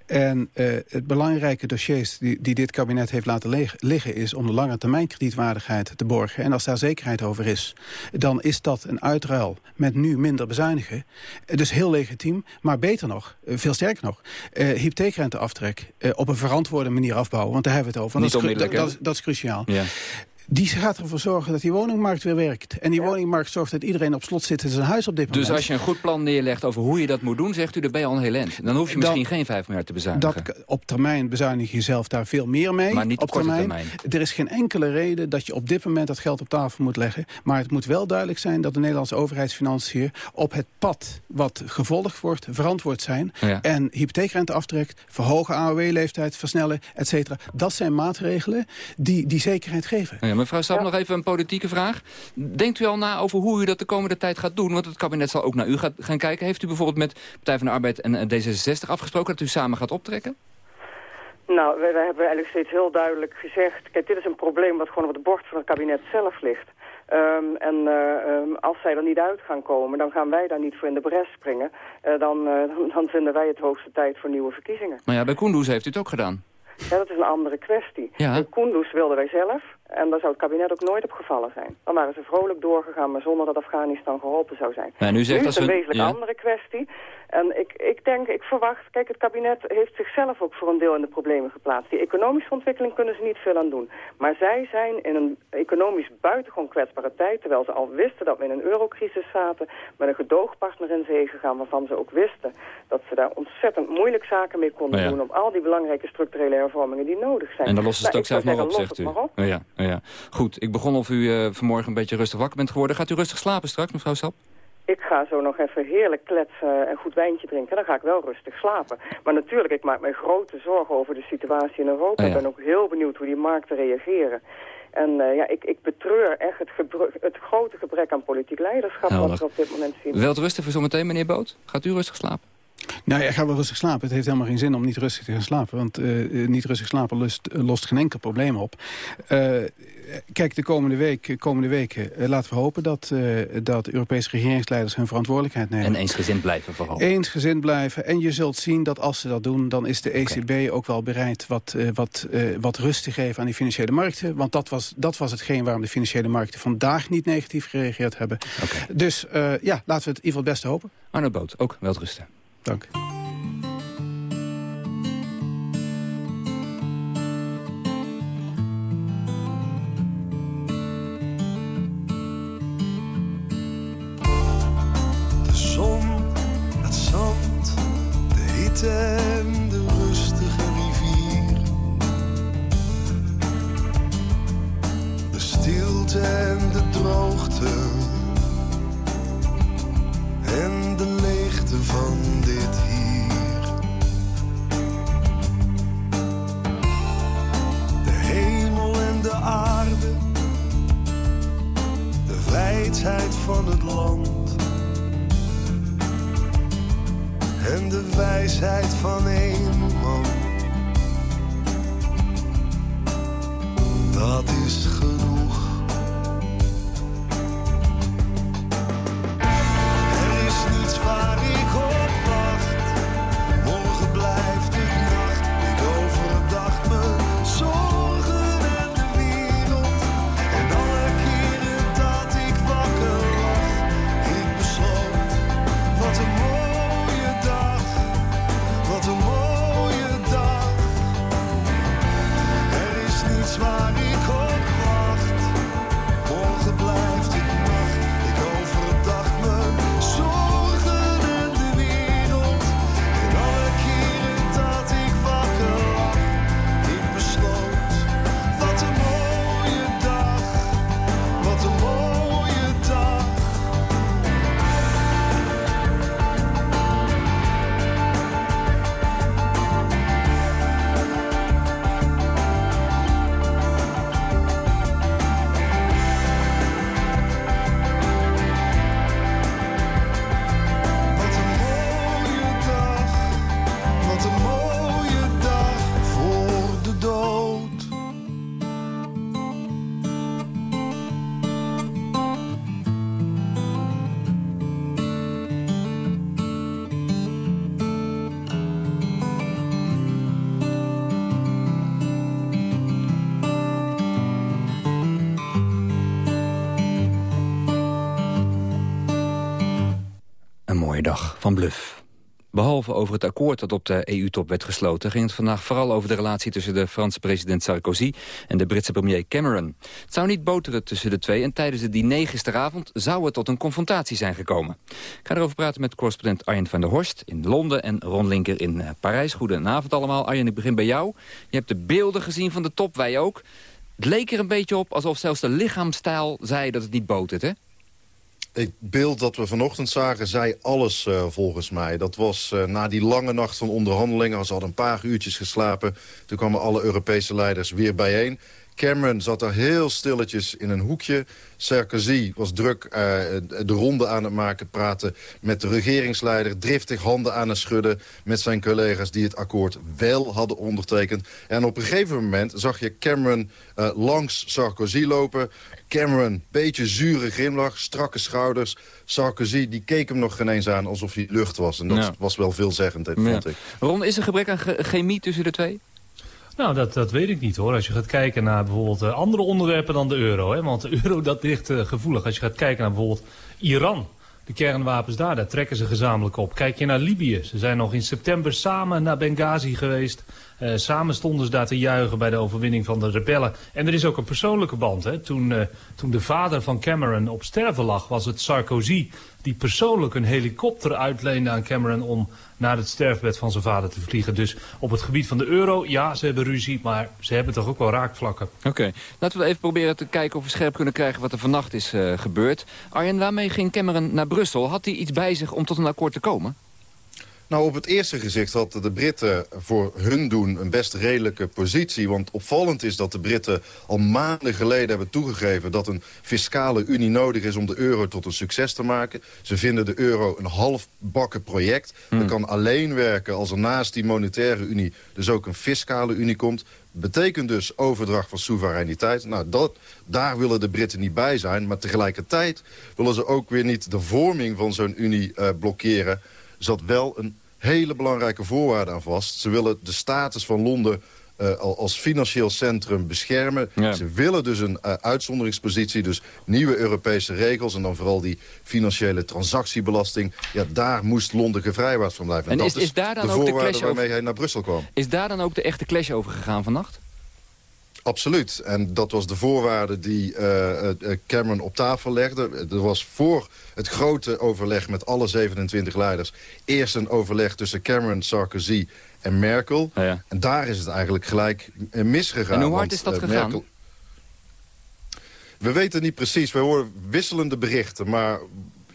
En eh, het belangrijke dossiers die, die dit kabinet heeft laten liggen... is om de lange termijn kredietwaardigheid te borgen. En als daar zekerheid over is, dan is dat een uitruil met nu minder bezuinigen. Eh, Dus heel legitiem, maar beter nog, eh, veel sterker nog... eh hypotheekrenteaftrek op een verantwoorde manier afbouwen. Want daar hebben we het over. Want Niet dat, is, dat, dat, is, dat is cruciaal. Ja. Die gaat ervoor zorgen dat die woningmarkt weer werkt. En die woningmarkt zorgt dat iedereen op slot zit in zijn huis op dit moment. Dus als je een goed plan neerlegt over hoe je dat moet doen... zegt u, dan ben je al een heel eind. Dan hoef je misschien geen 5 miljard te bezuinigen. Dat, op termijn bezuinig je zelf daar veel meer mee. Maar niet op, korte termijn. Er is geen enkele reden dat je op dit moment dat geld op tafel moet leggen. Maar het moet wel duidelijk zijn dat de Nederlandse overheidsfinanciën... op het pad wat gevolgd wordt, verantwoord zijn. En hypotheekrente aftrekt, verhogen AOW-leeftijd, versnellen, et cetera. Dat zijn maatregelen die die zekerheid geven. Ja, mevrouw Sap, nog even een politieke vraag. Denkt u al na over hoe u dat de komende tijd gaat doen? Want het kabinet zal ook naar u gaan kijken. Heeft u bijvoorbeeld met Partij van de Arbeid en D66 afgesproken... dat u samen gaat optrekken? Nou, wij, wij, hebben eigenlijk steeds heel duidelijk gezegd... kijk, dit is een probleem wat gewoon op het bord van het kabinet zelf ligt. Um, en uh, als zij er niet uit gaan komen, dan gaan wij daar niet voor in de bres springen. Uh, dan, uh, dan vinden wij het hoogste tijd voor nieuwe verkiezingen. Maar ja, bij Koendoes heeft u het ook gedaan. Ja, dat is een andere kwestie. Ja. Koendoes wilden wij zelf. En daar zou het kabinet ook nooit op gevallen zijn. Dan waren ze vrolijk doorgegaan, maar zonder dat Afghanistan geholpen zou zijn. Ja, nu, zegt nu is het een wezenlijk andere kwestie. En ik, ik denk, ik verwacht, kijk, het kabinet heeft zichzelf ook voor een deel in de problemen geplaatst. Die economische ontwikkeling kunnen ze niet veel aan doen. Maar zij zijn in een economisch buitengewoon kwetsbare tijd, terwijl ze al wisten dat we in een eurocrisis zaten, met een gedoogpartner in zee gegaan, waarvan ze ook wisten dat daar ontzettend moeilijk zaken mee konden ja. doen op al die belangrijke structurele hervormingen die nodig zijn. En dan lossen ze het Nou, ook zelf zou op, zegt u. maar. Ja, ja. Goed, ik begon of u eh, vanmorgen een beetje rustig wakker bent geworden. Gaat u rustig slapen straks, mevrouw Sap? Ik ga zo nog even heerlijk kletsen en goed wijntje drinken. Dan ga ik wel rustig slapen. Maar natuurlijk, ik maak me grote zorgen over de situatie in Europa. Ah, ja. Ik ben ook heel benieuwd hoe die markten reageren. En eh, ja, ik, ik betreur echt het, het grote gebrek aan politiek leiderschap... Helder. wat we op dit moment zien. Wilt rusten voor zometeen, meneer Boot? Gaat u rustig slapen? Nou ja, ga wel rustig slapen. Het heeft helemaal geen zin om niet rustig te gaan slapen. Want eh, eh, niet rustig slapen lost, eh, lost geen enkel probleem op. Kijk, de komende, week, komende weken laten we hopen dat, dat Europese regeringsleiders hun verantwoordelijkheid nemen. En eensgezind blijven vooral. Eensgezind blijven. En je zult zien dat als ze dat doen, dan is de ECB ook wel bereid wat, wat, wat rust te geven aan die financiële markten. Want dat was, dat was hetgeen waarom de financiële markten vandaag niet negatief gereageerd hebben. Dus ja, laten we het in ieder geval het beste hopen. Arno Boot, ook wel rusten. Dank. Van Bluff. Behalve over het akkoord dat op de EU-top werd gesloten... ging het vandaag vooral over de relatie tussen de Franse president Sarkozy... en de Britse premier Cameron. Het zou niet boteren tussen de twee... en tijdens het diner gisteravond zou het tot een confrontatie zijn gekomen. Ik ga erover praten met correspondent Arjen van der Horst in Londen... en Ron Linker in eh, Parijs. Goedenavond allemaal. Arjen, ik begin bij jou. Je hebt de beelden gezien van de top, wij ook. Het leek er een beetje op alsof zelfs de lichaamstijl zei dat het niet botert, hè? Het beeld dat we vanochtend zagen, zei alles uh, volgens mij. Dat was uh, na die lange nacht van onderhandelingen. Ze hadden een paar uurtjes geslapen. Toen kwamen alle Europese leiders weer bijeen. Cameron zat daar heel stilletjes in een hoekje. Sarkozy was druk uh, de ronde aan het maken, praten met de regeringsleider. Driftig handen aan het schudden met zijn collega's die het akkoord wel hadden ondertekend. En op een gegeven moment zag je Cameron uh, langs Sarkozy lopen. Cameron, beetje zure grimlach, strakke schouders. Sarkozy, die keek hem nog geen eens aan alsof hij lucht was. En dat ja. was wel veelzeggend, vond ja. ik. Ron, is er gebrek aan chemie tussen de twee? Nou, dat, dat weet ik niet hoor. Als je gaat kijken naar bijvoorbeeld uh, andere onderwerpen dan de euro. Hè? Want de euro, dat ligt uh, gevoelig. Als je gaat kijken naar bijvoorbeeld Iran. De kernwapens daar, daar trekken ze gezamenlijk op. Kijk je naar Libië. Ze zijn nog in september samen naar Benghazi geweest. Uh, samen stonden ze daar te juichen bij de overwinning van de rebellen. En er is ook een persoonlijke band. Hè? Toen, toen de vader van Cameron op sterven lag, was het Sarkozy... die persoonlijk een helikopter uitleende aan Cameron... om naar het sterfbed van zijn vader te vliegen. Dus op het gebied van de euro, ja, ze hebben ruzie... maar ze hebben toch ook wel raakvlakken. Oké, laten we even proberen te kijken of we scherp kunnen krijgen... wat er vannacht is uh, gebeurd. Arjen, waarmee ging Cameron naar Brussel? Had hij iets bij zich om tot een akkoord te komen? Nou, op het eerste gezicht hadden de Britten voor hun doen een best redelijke positie. Want opvallend is dat de Britten al maanden geleden hebben toegegeven... dat een fiscale unie nodig is om de euro tot een succes te maken. Ze vinden de euro een halfbakken project. Hmm. Dat kan alleen werken als er naast die monetaire unie... dus ook een fiscale unie komt. Betekent dus overdracht van soevereiniteit. Nou, dat, daar willen de Britten niet bij zijn. Maar tegelijkertijd willen ze ook weer niet de vorming van zo'n unie uh, blokkeren zat wel een hele belangrijke voorwaarde aan vast. Ze willen de status van Londen uh, als financieel centrum beschermen. Ja. Ze willen dus een uh, uitzonderingspositie, dus nieuwe Europese regels... en dan vooral die financiële transactiebelasting. Ja, daar moest Londen gevrijwaard van blijven. En, en is, dat is daar dan de ook de clash waarmee over... hij naar Brussel kwam. Is daar dan ook de echte clash over gegaan vannacht? Absoluut. En dat was de voorwaarde die uh, Cameron op tafel legde. Er was voor het grote overleg met alle 27 leiders... eerst een overleg tussen Cameron, Sarkozy en Merkel. Ja, ja. En daar is het eigenlijk gelijk misgegaan. En hoe hard want, is dat gegaan? Merkel... We weten niet precies. We horen wisselende berichten. Maar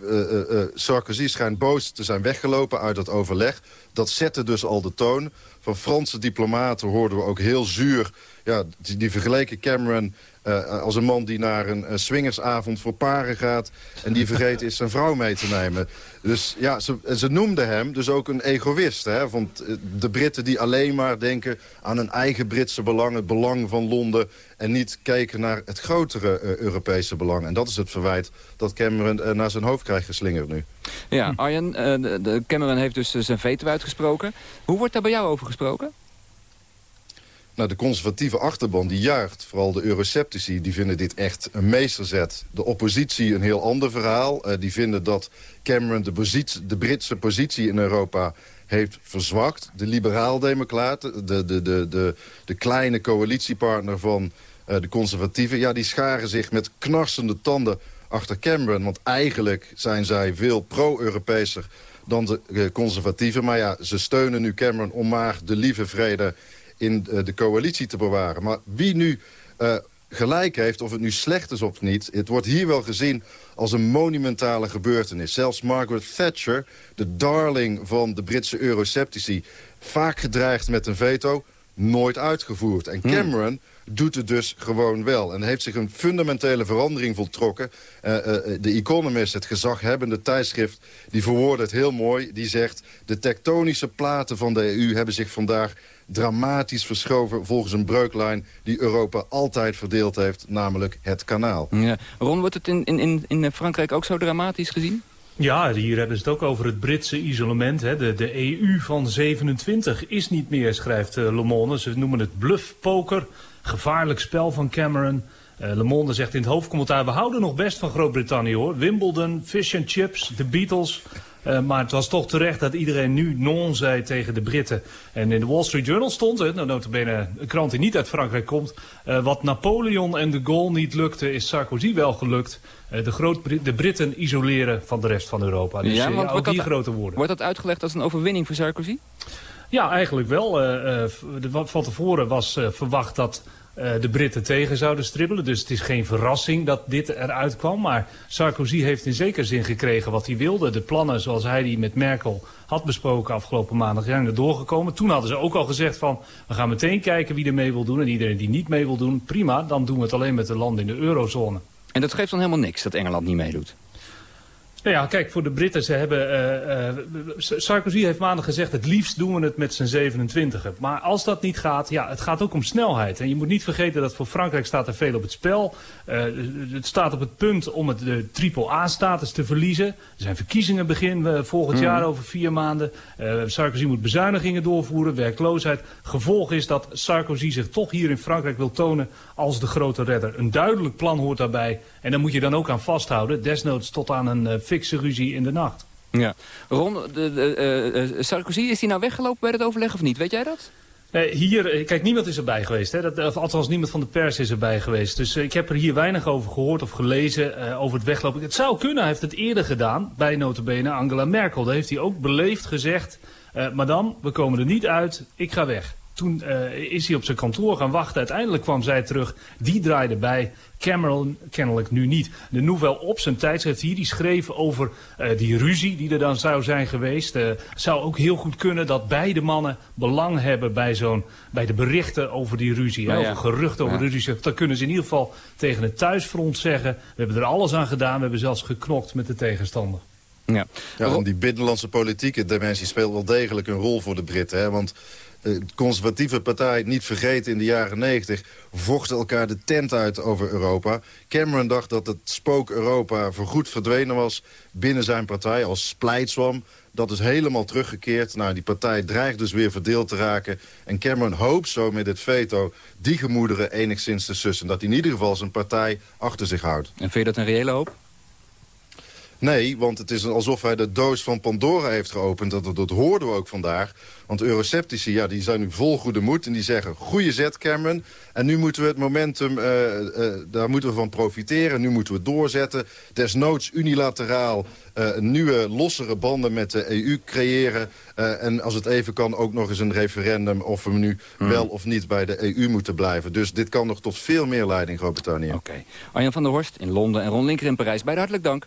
uh, uh, Sarkozy schijnt boos te zijn weggelopen uit het overleg. Dat zette dus al de toon. Van Franse diplomaten hoorden we ook heel zuur... Ja, die, die vergeleken Cameron uh, als een man die naar een uh, swingersavond voor paren gaat... en die vergeten is zijn vrouw mee te nemen. Dus ja, ze, ze noemden hem dus ook een egoïst. Hè? Want de Britten die alleen maar denken aan hun eigen Britse belang... het belang van Londen en niet kijken naar het grotere Europese belang. En dat is het verwijt dat Cameron naar zijn hoofd krijgt geslingerd nu. Ja, Arjen, de Cameron heeft dus zijn veto uitgesproken. Hoe wordt daar bij jou over gesproken? Nou, de conservatieve achterban die juicht, vooral de euroceptici... die vinden dit echt een meesterzet. De oppositie een heel ander verhaal. Uh, die vinden dat Cameron de, de Britse positie in Europa heeft verzwakt. De liberaal-democraten, de, de, de, de, de kleine coalitiepartner van uh, de conservatieven... ja, die scharen zich met knarsende tanden achter Cameron. Want eigenlijk zijn zij veel pro-Europeeser dan de uh, conservatieven. Maar ja, ze steunen nu Cameron om maar de lieve vrede in de coalitie te bewaren. Maar wie nu uh, gelijk heeft, of het nu slecht is of niet... het wordt hier wel gezien als een monumentale gebeurtenis. Zelfs Margaret Thatcher, de darling van de Britse euroceptici... vaak gedreigd met een veto, nooit uitgevoerd. En Cameron... Hmm doet het dus gewoon wel. En heeft zich een fundamentele verandering voltrokken. Uh, uh, de Economist, het gezaghebbende tijdschrift, die verwoordt het heel mooi. Die zegt, de tektonische platen van de EU hebben zich vandaag dramatisch verschoven volgens een breuklijn die Europa altijd verdeeld heeft, namelijk het kanaal. Ja. Ron, wordt het in, in, in Frankrijk ook zo dramatisch gezien? Ja, hier hebben ze het ook over het Britse isolement. Hè. De, de EU van 27 is niet meer, schrijft uh, Le Monde. Ze noemen het bluffpoker, gevaarlijk spel van Cameron. Uh, Le Monde zegt in het hoofdcommentaar... we houden nog best van Groot-Brittannië, hoor. Wimbledon, fish and chips, de Beatles... Uh, maar het was toch terecht dat iedereen nu non zei tegen de Britten. En in de Wall Street Journal stond het, nou notabene een krant die niet uit Frankrijk komt... Uh, wat Napoleon en de Gaulle niet lukte, is Sarkozy wel gelukt. Uh, de, groot, de Britten isoleren van de rest van Europa. Dus ja, want ook die grote woorden. Wordt dat uitgelegd als een overwinning voor Sarkozy? Ja, eigenlijk wel. van tevoren was verwacht dat de Britten tegen zouden stribbelen. Dus het is geen verrassing dat dit eruit kwam. Maar Sarkozy heeft in zekere zin gekregen wat hij wilde. De plannen zoals hij die met Merkel had besproken afgelopen maandag zijn er doorgekomen. Toen hadden ze ook al gezegd van we gaan meteen kijken wie er mee wil doen. En iedereen die niet mee wil doen, prima. Dan doen we het alleen met de landen in de eurozone. En dat geeft dan helemaal niks dat Engeland niet meedoet? Nou ja, kijk, voor de Britten, ze hebben... Uh, uh, Sarkozy heeft maandag gezegd, het liefst doen we het met zijn 27 -e. Maar als dat niet gaat, ja, het gaat ook om snelheid. En je moet niet vergeten dat voor Frankrijk staat er veel op het spel. Uh, het staat op het punt om het, de triple-A-status te verliezen. Er zijn verkiezingen begin volgend mm. jaar over vier maanden. Sarkozy moet bezuinigingen doorvoeren, werkloosheid. Gevolg is dat Sarkozy zich toch hier in Frankrijk wil tonen als de grote redder. Een duidelijk plan hoort daarbij. En daar moet je dan ook aan vasthouden. Desnoods tot aan een fikse ruzie in de nacht. Ja. Ron, de, de, uh, Sarkozy, is hij nou weggelopen bij het overleg of niet? Weet jij dat? Nee, hier, kijk, niemand is erbij geweest. Hè? Dat, althans, niemand van de pers is erbij geweest. Dus uh, ik heb er hier weinig over gehoord of gelezen uh, over het weglopen. Het zou kunnen, hij heeft het eerder gedaan bij notabene Angela Merkel. Daar heeft hij ook beleefd gezegd, uh, madame, we komen er niet uit, ik ga weg. Toen uh, is hij op zijn kantoor gaan wachten. Uiteindelijk kwam zij terug. Die draaide bij. Cameron kennelijk nu niet. De Nouvelle op zijn tijdschrift hier, die schreef over uh, die ruzie die er dan zou zijn geweest. Uh, zou ook heel goed kunnen dat beide mannen belang hebben bij, zo'n, bij de berichten over die ruzie. Nou ja. Over geruchten over ja. de ruzie. Dan kunnen ze in ieder geval tegen het thuisfront zeggen. We hebben er alles aan gedaan. We hebben zelfs geknokt met de tegenstander. Ja, ja die binnenlandse politieke dimensie speelt wel degelijk een rol voor de Britten. Hè? Want de conservatieve partij, niet vergeten in de jaren 90... vochten elkaar de tent uit over Europa. Cameron dacht dat het spook Europa voorgoed verdwenen was binnen zijn partij als splijtswam. Dat is helemaal teruggekeerd. Nou, die partij dreigt dus weer verdeeld te raken. En Cameron hoopt zo met het veto die gemoederen enigszins te sussen. Dat hij in ieder geval zijn partij achter zich houdt. En vind je dat een reële hoop? Nee, want het is alsof hij de doos van Pandora heeft geopend. Dat, dat hoorden we ook vandaag. Want eurosceptici ja, die zijn nu vol goede moed. En die zeggen, goede zet Cameron. En nu moeten we het momentum, uh, uh, daar moeten we van profiteren. Nu moeten we doorzetten. Desnoods unilateraal uh, nieuwe, lossere banden met de EU creëren. en als het even kan, ook nog eens een referendum... of we nu hmm. wel of niet bij de EU moeten blijven. Dus dit kan nog tot veel meer leiden in Groot-Brittannië. Oké. Okay. Arjan van der Horst in Londen en Ron Linker in Parijs. Beide hartelijk dank.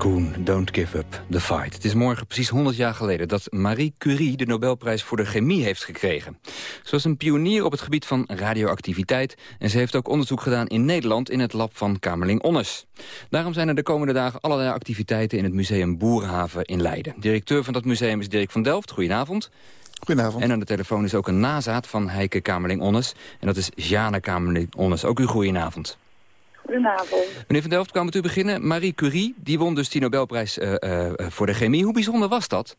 Raccoon, Don't Give Up the Fight. Het is morgen precies 100 jaar geleden dat Marie Curie de Nobelprijs voor de chemie heeft gekregen. Ze was een pionier op het gebied van radioactiviteit... en ze heeft ook onderzoek gedaan in Nederland in het lab van Kamerling Onnes. Daarom zijn er de komende dagen allerlei activiteiten in het museum Boerhaven in Leiden. Directeur van dat museum is Dirk van Delft. Goedenavond. Goedenavond. En aan de telefoon is ook een nazaat van Heike Kamerling Onnes. En dat is Jane Kamerling Onnes. Ook u goedenavond. Goedenavond. Meneer Van Delft, kwam met u beginnen. Marie Curie, die won dus die Nobelprijs eh, eh, voor de chemie. Hoe bijzonder was dat?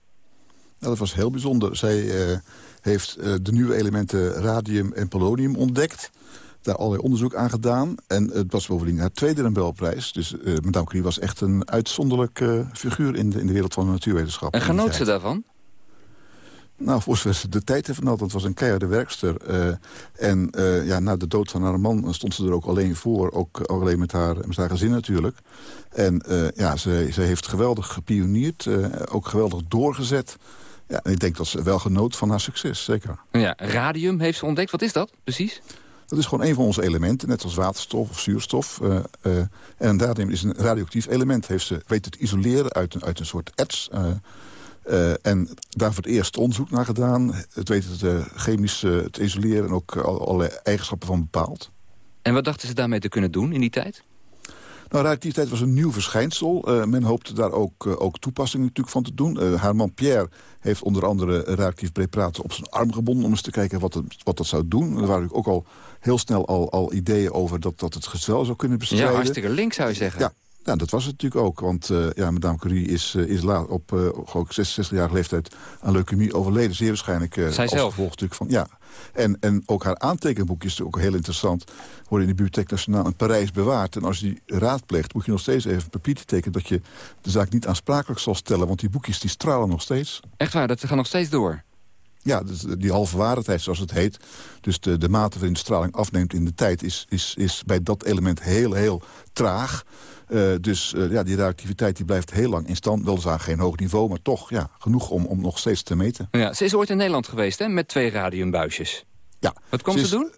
Nou, dat was heel bijzonder. Zij eh, heeft eh, de nieuwe elementen radium en polonium ontdekt. Daar allerlei onderzoek aan gedaan. En het was bovendien haar tweede Nobelprijs. Dus eh Madame Curie was echt een uitzonderlijk eh, figuur in de, in de wereld van de natuurwetenschap. En genoot ze daarvan? Nou, voor zover ze de tijd heeft vanaf, het was een keiharde werkster. eh, en eh, ja, na de dood van haar man stond ze er ook alleen voor. Ook alleen met haar, met haar gezin natuurlijk. En eh, ja, ze, ze heeft geweldig gepioneerd. ook geweldig doorgezet. Ja, en ik denk dat ze wel genoot van haar succes, zeker. Ja, radium heeft ze ontdekt. Wat is dat precies? Dat is gewoon een van onze elementen, net als waterstof of zuurstof. en radium is een radioactief element. Heeft ze weet het isoleren uit een, uit een soort erts. Eh, en daar voor het eerst onderzoek naar gedaan. Het weet het eh, chemisch eh, te isoleren en ook al- allerlei eigenschappen van bepaald. En wat dachten ze daarmee te kunnen doen in die tijd? Nou, radioactiviteit was een nieuw verschijnsel. Men hoopte daar ook, ook toepassingen natuurlijk van te doen. Eh, haar man Pierre heeft onder andere radioactief preparaten op zijn arm gebonden... om eens te kijken wat, het, wat dat zou doen. Er waren ook al heel snel al, al ideeën over dat, dat het gezwel zou kunnen bestrijden. Ja, hartstikke link zou je zeggen. Ja, ja, dat was het natuurlijk ook. Want eh, ja, madame Curie is, eh, is laat op uh, ook 66-jarige leeftijd aan leukemie overleden. Zeer waarschijnlijk uh, Zij als zelf. gevolg natuurlijk van... Ja. En, en ook haar aantekenboek is ook heel interessant. Wordt in de Bibliotheek Nationaal in Parijs bewaard. En als je die raadpleegt, moet je nog steeds even een papiertje tekenen... dat je de zaak niet aansprakelijk zal stellen. Want die boekjes die stralen nog steeds. Echt waar, dat gaat nog steeds door? Ja, dus die halve waarheid, zoals het heet. Dus de, de mate waarin de straling afneemt in de tijd... is, is, is bij dat element heel, heel traag. Uh, dus uh, ja, die radioactiviteit die blijft heel lang in stand. Weliswaar geen hoog niveau, maar toch ja, genoeg om, om nog steeds te meten. Ja, ze is ooit in Nederland geweest hè, met twee radiumbuisjes. Ja. Wat komt ze, is, doen?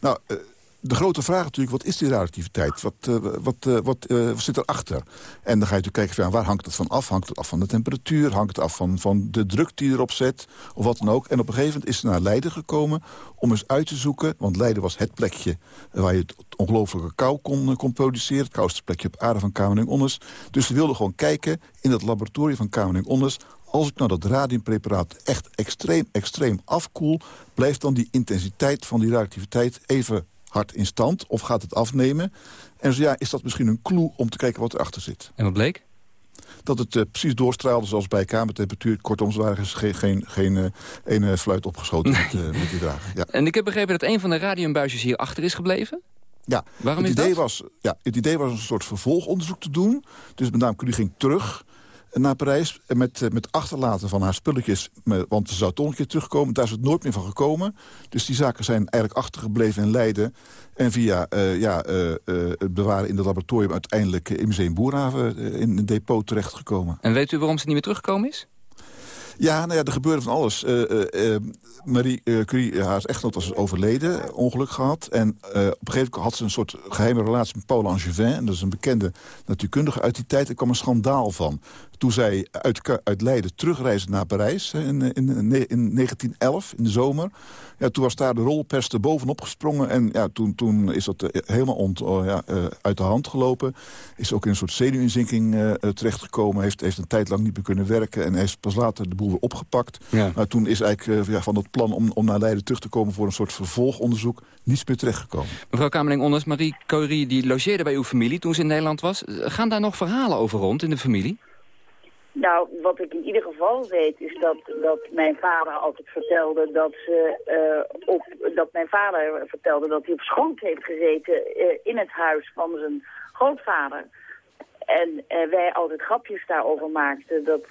Nou, uh, de grote vraag natuurlijk, wat is die radioactiviteit? Wat, uh, wat, uh, wat, wat zit erachter? En dan ga je natuurlijk kijken, van, waar hangt het van af? Hangt het af van de temperatuur? Hangt het af van, van de druk die erop zet? Of wat dan ook. En op een gegeven moment is ze naar Leiden gekomen om eens uit te zoeken. Want Leiden was het plekje waar je het ongelooflijke kou kon, kon produceren. Het koudste plekje op aarde van Kamerling-Onnes. Dus ze wilde gewoon kijken in het laboratorium van Kamerling-Onnes als ik nou dat radiumpreparaat echt extreem, extreem afkoel... blijft dan die intensiteit van die radioactiviteit even hard in stand? Of gaat het afnemen? En zo ja, is dat misschien een clue om te kijken wat erachter zit. En wat bleek? Dat het uh, precies doorstraalde zoals bij kamertemperatuur. Kortom, ze waren geen, geen, geen uh, ene fluit opgeschoten nee. met, uh, met, die drager. Ja. En ik heb begrepen dat een van de radiumbuisjes hier achter is gebleven? Ja, Waarom het is idee dat? Was, ja, het idee was een soort vervolgonderzoek te doen. Dus met name Curie ging terug naar Parijs met, met achterlaten van haar spulletjes. Want ze zou toch een keer terugkomen. Daar is het nooit meer van gekomen. Dus die zaken zijn eigenlijk achtergebleven in Leiden. En via uh, ja, uh, uh, het bewaren in het laboratorium... uiteindelijk in Museum Boerhaven in een depot terechtgekomen. En weet u waarom ze niet meer teruggekomen is? Ja, nou ja, er gebeurde van alles. Eh, eh, eh, Marie eh, Curie, eh, haar echtgenoot was overleden, ongeluk gehad. En eh, op een gegeven moment had ze een soort geheime relatie met Paul Angevin. En dat is een bekende natuurkundige uit die tijd. Er kwam een schandaal van. Toen zij uit, uit Leiden terugreisde naar Parijs in, in, in, in 1911, in de zomer. Ja, toen was daar de rolpers er bovenop gesprongen. En ja, toen, toen is dat eh, helemaal ont, oh, ja, eh, uit de hand gelopen. Is ook in een soort zenuwinzinking eh, terechtgekomen. Heeft, heeft een tijd lang niet meer kunnen werken. En heeft pas later de boel weer opgepakt. Ja. Maar toen is eigenlijk ja, van het plan om, om naar Leiden terug te komen... voor een soort vervolgonderzoek niets meer terechtgekomen. Mevrouw Kamerling-Onders, Marie Curie die logeerde bij uw familie toen ze in Nederland was. Gaan daar nog verhalen over rond in de familie? Nou, wat ik in ieder geval weet is dat, dat mijn vader altijd vertelde dat ze eh, op dat mijn vader vertelde dat hij op schoot heeft gezeten eh, in het huis van zijn grootvader. En eh, wij altijd grapjes daarover maakten dat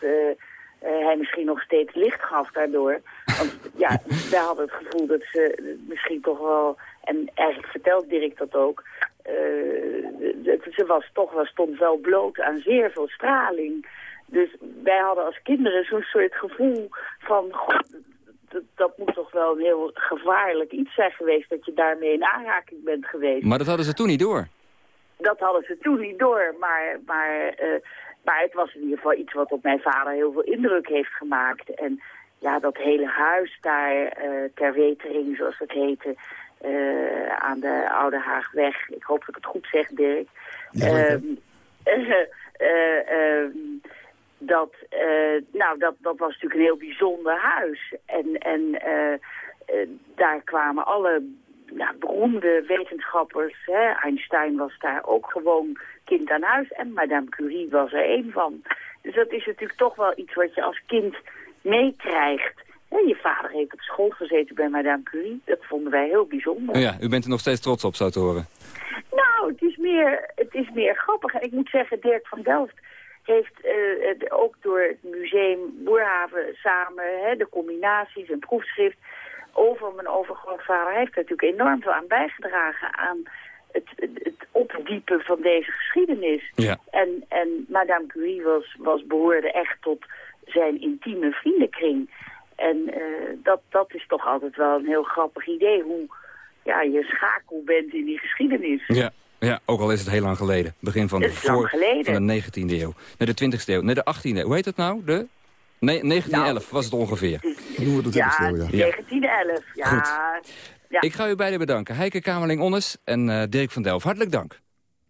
hij misschien nog steeds licht gaf daardoor. Want ja, wij hadden het gevoel dat ze misschien toch wel, en eigenlijk vertelt Dirk dat ook, ze was toch wel, stond wel bloot aan zeer veel straling. Dus wij hadden als kinderen zo'n soort gevoel van... God, dat, dat moet toch wel een heel gevaarlijk iets zijn geweest... dat je daarmee in aanraking bent geweest. Maar dat hadden ze toen niet door. Dat hadden ze toen niet door, maar, maar, eh, maar het was in ieder geval iets wat op mijn vader heel veel indruk heeft gemaakt. En ja, dat hele huis daar, eh ter Wetering, zoals het heette, eh, aan de Oude Haagweg. Ik hoop dat ik het goed zeg, Dirk. Ehm, eh, eh, ehm, dat, eh, nou, dat, dat was natuurlijk een heel bijzonder huis. En, en eh, eh, daar kwamen alle ja, beroemde wetenschappers. Hè. Einstein was daar ook gewoon kind aan huis. En Madame Curie was er één van. Dus dat is natuurlijk toch wel iets wat je als kind meekrijgt. Je vader heeft op school gezeten bij Madame Curie. Dat vonden wij heel bijzonder. Oh ja, u bent er nog steeds trots op, zou te horen. Nou, het is meer, het is meer grappig. En ik moet zeggen, Dirk van Delft heeft het ook door het museum Boerhaven samen, hè, de combinaties en proefschrift over mijn overgrootvader, hij heeft er natuurlijk enorm veel aan bijgedragen aan het, het, opdiepen van deze geschiedenis. Ja. En, en Madame Curie was, was, behoorde echt tot zijn intieme vriendenkring. En eh, dat, dat is toch altijd wel een heel grappig idee, hoe ja, je schakel bent in die geschiedenis. Ja. Ja, ook al is het heel lang geleden. Begin van de, Het is lang geleden. van de 19e eeuw. Nee, de 20e eeuw. Nee, de 18e eeuw. Hoe heet het nou? De... Nee, 1911 was het ongeveer. Noemen we dat Ja, ja. ja. 1911. Ja, Goed. ja. Ik ga u beiden bedanken. Heike Kamerling-Onnes en eh, Dirk van Delft. Hartelijk dank.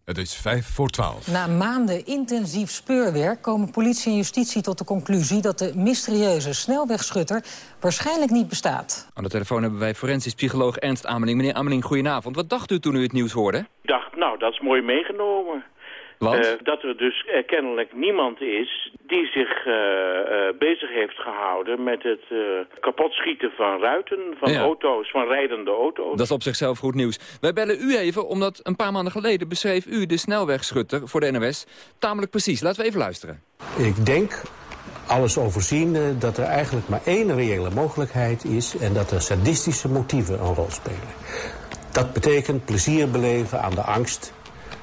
Het is vijf voor twaalf. Na maanden intensief speurwerk komen politie en justitie tot de conclusie... dat de mysterieuze snelwegschutter waarschijnlijk niet bestaat. Aan de telefoon hebben wij forensisch psycholoog Ernst Ameling. Meneer Ameling, goedenavond. Wat dacht u toen u het nieuws hoorde? Ik dacht, nou, dat is mooi meegenomen. Want? Eh, dat er dus eh, kennelijk niemand is die zich eh, eh, bezig heeft gehouden met het eh, kapotschieten van ruiten, van Ja. auto's, van rijdende auto's. Dat is op zichzelf goed nieuws. Wij bellen u even, omdat een paar maanden geleden beschreef u de snelwegschutter voor de NOS tamelijk precies. Laten we even luisteren. Ik denk, alles overziende, dat er eigenlijk maar één reële mogelijkheid is... en dat er sadistische motieven een rol spelen. Dat betekent plezier beleven aan de angst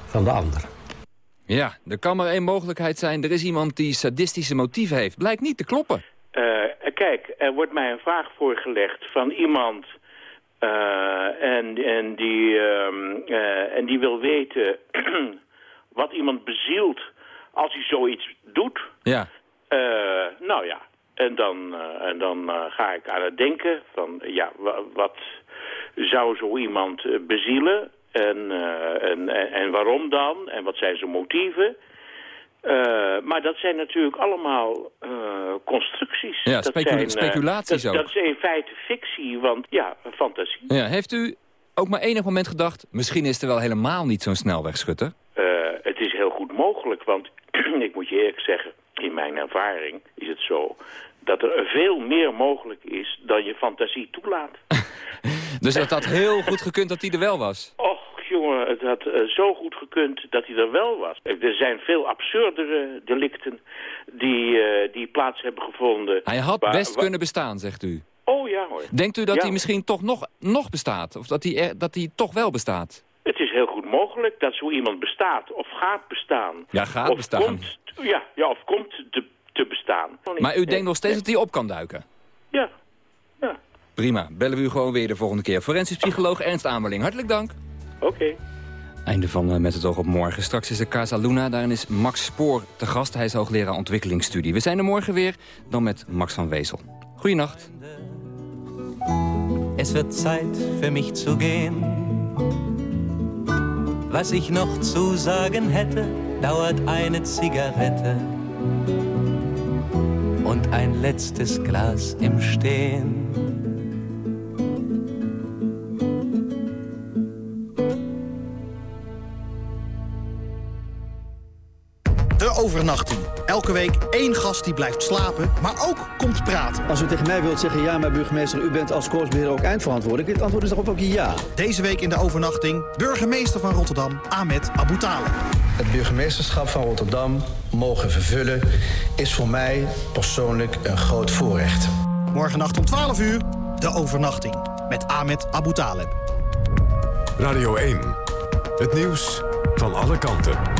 van de ander. Ja, er kan maar één mogelijkheid zijn. Er is iemand die sadistische motieven heeft. Blijkt niet te kloppen. Eh, kijk, er wordt mij een vraag voorgelegd van iemand... eh, en, en, die, ehm, eh, en die wil weten wat iemand bezielt als hij zoiets doet. Ja. Eh, nou ja, en dan, eh, en dan eh, ga ik aan het denken van, ja, wa- wat zou zo iemand eh, bezielen? En, eh, en, en, en waarom dan? En wat zijn zijn motieven? Eh, maar dat zijn natuurlijk allemaal eh, constructies. Ja, dat zijn, speculaties dat, ook. Dat is in feite fictie, want ja, fantasie. Ja, heeft u ook maar enig moment gedacht... misschien is er wel helemaal niet zo'n snelwegschutter? Het is heel goed mogelijk, want ik moet je eerlijk zeggen, in mijn ervaring is het zo dat er veel meer mogelijk is dan je fantasie toelaat. Dus het had heel goed gekund dat hij er wel was. Jongen, het had eh, zo goed gekund dat hij er wel was. Er zijn veel absurdere delicten die, eh, die plaats hebben gevonden. Hij had Waar- best kunnen bestaan, zegt u. Oh ja hoor. Denkt u dat Ja, hij misschien toch nog, nog bestaat? Of dat hij, er- dat hij toch wel bestaat? Het is heel goed mogelijk dat zo iemand bestaat of gaat bestaan. Ja, gaat of bestaan. Komt, ja, ja, of komt te, te bestaan. staan. Maar u denkt nog steeds dat hij op kan duiken? Ja. Prima. Bellen we u gewoon weer de volgende keer. Forensisch psycholoog Ernst Amerling. Hartelijk dank. Oké. Einde van eh, Met het oog op morgen. Straks is er Casa Luna. Daarin is Max Spoor te gast. Hij is hoogleraar ontwikkelingsstudie. We zijn er morgen weer, dan met Max van Wezel. Goeienacht. Es wird Zeit für mich zu gehen. Was ich noch zu sagen hätte, dauert eine Zigarette und ein letztes Glas im Stehen. Overnachting. Elke week één gast die blijft slapen, maar ook komt praten. Als u tegen mij wilt zeggen, ja, maar burgemeester, u bent als koersbeheerder ook eindverantwoordelijk. Het antwoord is daarop ook ja. Deze week in de overnachting burgemeester van Rotterdam, Ahmed Abu Taleb. Het burgemeesterschap van Rotterdam mogen vervullen is voor mij persoonlijk een groot voorrecht. Morgennacht om 12 uur, de overnachting met Ahmed Abu Taleb. Radio 1. Het nieuws van alle kanten.